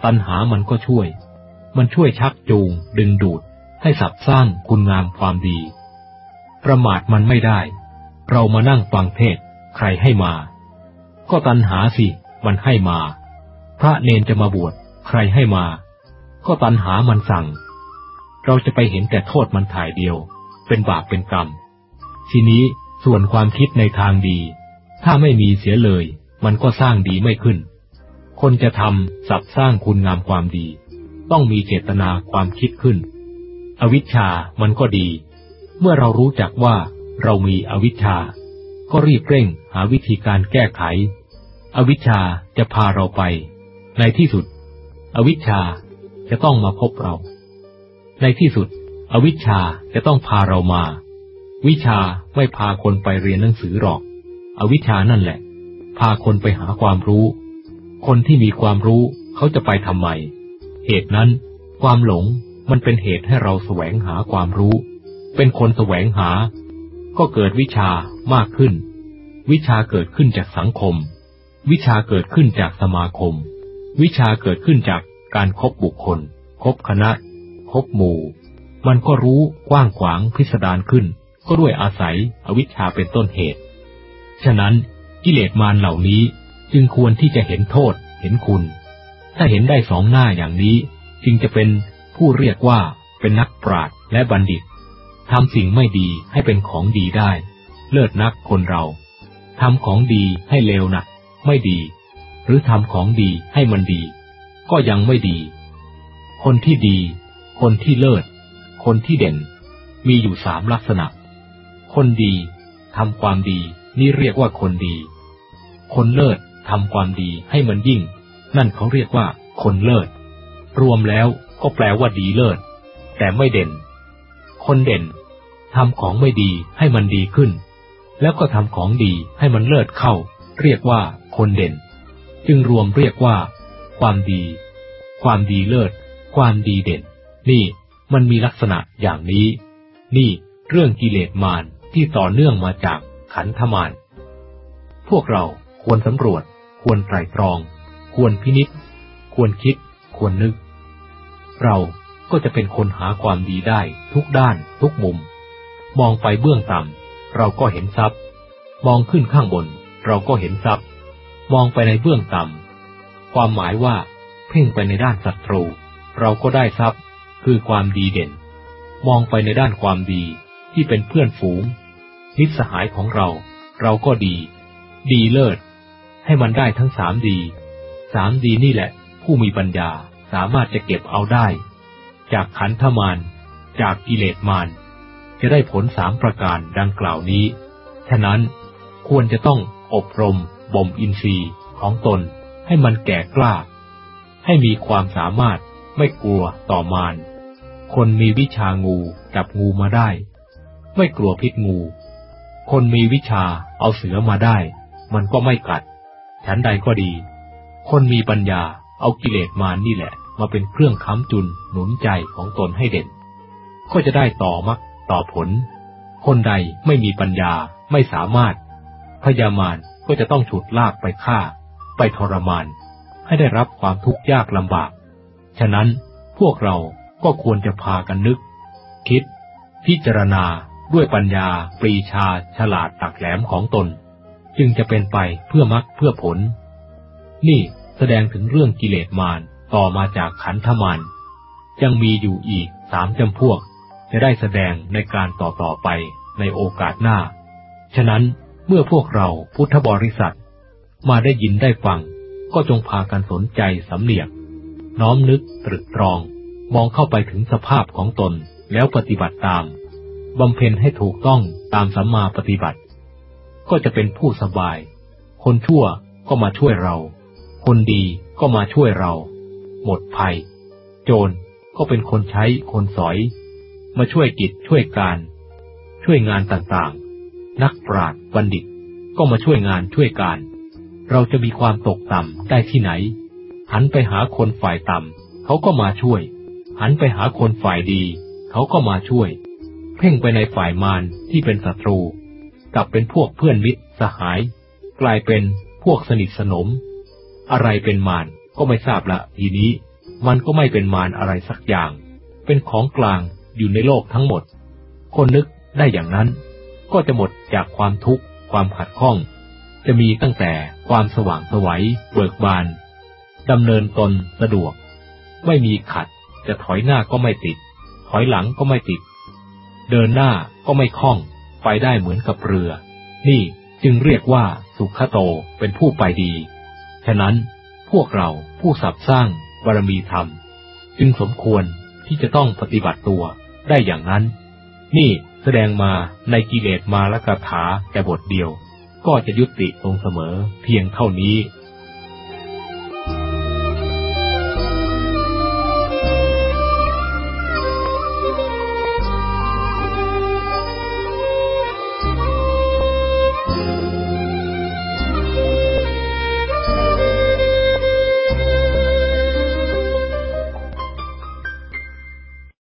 ตัณหามันก็ช่วย มันช่วยชักจูง ดึงดูด ให้สับสร้างคุณงามความดี ประมาทมันไม่ได้ เรามานั่งฟังเทศ ใครให้มา ก็ตัณหาสิ มันให้มา พระเนนจะมาบวช ใครให้มา ก็ตัณหามันสั่ง เราจะไปเห็นแต่โทษมันถ่ายเดียว เป็นบาปเป็นกรรม ทีนี้ส่วนความคิดในทางดี ถ้าไม่มีเสียเลย มันก็สร้างดีไม่ขึ้น คนจะทำสับสร้างคุณงามความดี ต้องมีเจตนาความคิดขึ้น อวิชชามันก็ดี เมื่อเรารู้จักว่าเรามีอวิชชา ก็รีบเร่งหาวิธีการแก้ไข อวิชชาจะพาเราไป ในที่สุด อวิชชาจะต้องมาพบเรา ในที่สุด อวิชชาจะต้องพาเรามา วิชาไม่พาคนไปเรียนหนังสือหรอก อวิชานั่นแหละ พาคนไปหาความรู้ คนที่มีความรู้เขาจะไปทำไม เหตุนั้น ความหลงมันเป็นเหตุให้เราแสวงหาความรู้ เป็นคนแสวงหา ก็เกิดวิชามากขึ้น วิชาเกิดขึ้นจากสังคม วิชาเกิดขึ้นจากสมาคม วิชาเกิดขึ้นจากการครบบุคคล คบคณะ คบหมู่ มันก็รู้กว้างขวางพิสดารขึ้น ก็ด้วยอาศัยอวิชชาเป็นต้นเหตุ ฉะนั้นกิเลสมารเหล่านี้ จึงควรที่จะเห็นโทษ เห็นคุณ ถ้าเห็นได้สองหน้าอย่างนี้ จึงจะเป็นผู้เรียกว่าเป็นนักปราชญ์และบัณฑิตทำสิ่งไม่ดีให้เป็นของดีได้ เลิศนักคนเราทำของดีให้เลวหนัก ไม่ดี หรือทำของดีให้มันดี ก็ยังไม่ดี คนที่ดี คนที่เลิศ คนที่เด่น มีอยู่สามลักษณะ คนดีทำความดีนี่เรียกว่าคนดี คนเลิศ ทำความดีให้มันยิ่ง นั่นเขาเรียกว่า คนเลิศ รวมแล้วก็แปลว่าดีเลิศ แต่ไม่เด่น คนเด่นทำของไม่ดีให้มันดีขึ้น แล้วก็ทำของดีให้มันเลิศเข้า เรียกว่า คนเด่น จึงรวมเรียกว่า ความดี ความดีเลิศ ความดีเด่น นี่มันมีลักษณะอย่างนี้ นี่เรื่องกิเลสมารที่ต่อเนื่องมาจากขันธมารพวกเราควรสำรวจ ควรไตรตรอง ควรพินิษควรคิด ควรนึก เราก็จะเป็นคนหาความดีได้ทุกด้านทุกมุม มองไปเบื้องต่ำเราก็เห็นทรัพย์ มองขึ้นข้างบน เราก็เห็นทรัพย์ มองไปในเบื้องต่ำความหมายว่าเพ่งไปในด้านศัตรู เราก็ได้ทรัพย์ คือความดีเด่น มองไปในด้านความดีที่เป็นเพื่อนฝูงมิตรสหายของเรา เราก็ดี ดีเลิศ ให้มันได้ทั้งสามดีสามดีนี่แหละ ผู้มีปัญญาสามารถจะเก็บเอาได้ จากขันธมารจากกิเลสมารจะได้ผลสามประการดังกล่าวนี้ ฉะนั้นควรจะต้องอบรมบ่มอินทรีย์ของตนให้มันแก่กล้า ให้มีความสามารถไม่กลัวต่อมารคนมีวิชางูจับงูมาได้ ไม่กลัวพิษงู คนมีวิชาเอาเสือมาได้ มันก็ไม่กัด ฉันใดก็ดี คนมีปัญญาเอากิเลสมานี่แหละ มาเป็นเครื่องค้ำจุนหนุนใจของตนให้เด่น ก็จะได้ต่อมักต่อผล คนใดไม่มีปัญญาไม่สามารถ พยามารก็จะต้องฉุดลากไปฆ่า ไปทรมาน ให้ได้รับความทุกข์ยากลำบาก ฉะนั้นพวกเราก็ควรจะพากันนึก คิด พิจารณาด้วยปัญญาปรีชาฉลาดตักแหลมของตน จึงจะเป็นไปเพื่อมรักเพื่อผล นี่แสดงถึงเรื่องกิเลสมารต่อมาจากขันธมารยังมีอยู่อีกสามจำพวก จะได้แสดงในการต่อต่อไปในโอกาสหน้า ฉะนั้นเมื่อพวกเราพุทธบริษัท มาได้ยินได้ฟัง ก็จงพากันสนใจสำเนียก น้อมนึกตรึกตรอง มองเข้าไปถึงสภาพของตนแล้วปฏิบัติตามบำเพ็ญให้ถูกต้องตามสัมมาปฏิบัติ ก็จะเป็นผู้สบาย คนชั่วก็มาช่วยเรา คนดีก็มาช่วยเรา หมดภัย โจรก็เป็นคนใช้คนสอย มาช่วยกิจช่วยการ ช่วยงานต่างๆ นักปราชญ์บัณฑิตก็มาช่วยงานช่วยการ เราจะมีความตกต่ำได้ที่ไหน หันไปหาคนฝ่ายต่ำเขาก็มาช่วย หันไปหาคนฝ่ายดี เขาก็มาช่วย เพ่งไปในฝ่ายมารที่เป็นศัตรู กลับเป็นพวกเพื่อนมิตรสหาย กลายเป็นพวกสนิทสนม อะไรเป็นมารก็ไม่ทราบละทีนี้ มันก็ไม่เป็นมารอะไรสักอย่าง เป็นของกลางอยู่ในโลกทั้งหมด คนนึกได้อย่างนั้น ก็จะหมดจากความทุกข์ความขัดข้อง จะมีตั้งแต่ความสว่างสวัยเบิกบานดำเนินตนสะดวก ไม่มีขัด จะถอยหน้าก็ไม่ติด ถอยหลังก็ไม่ติด เดินหน้าก็ไม่คล่อง ไปได้เหมือนกับเรือ นี่จึงเรียกว่าสุขโตเป็นผู้ไปดี ฉะนั้นพวกเราผู้สับสร้างบารมีธรรม จึงสมควรที่จะต้องปฏิบัติตัวได้อย่างนั้น นี่แสดงมาในกิเลสมาละกถาแต่บทเดียว ก็จะยุติลงเสมอเพียงเท่านี้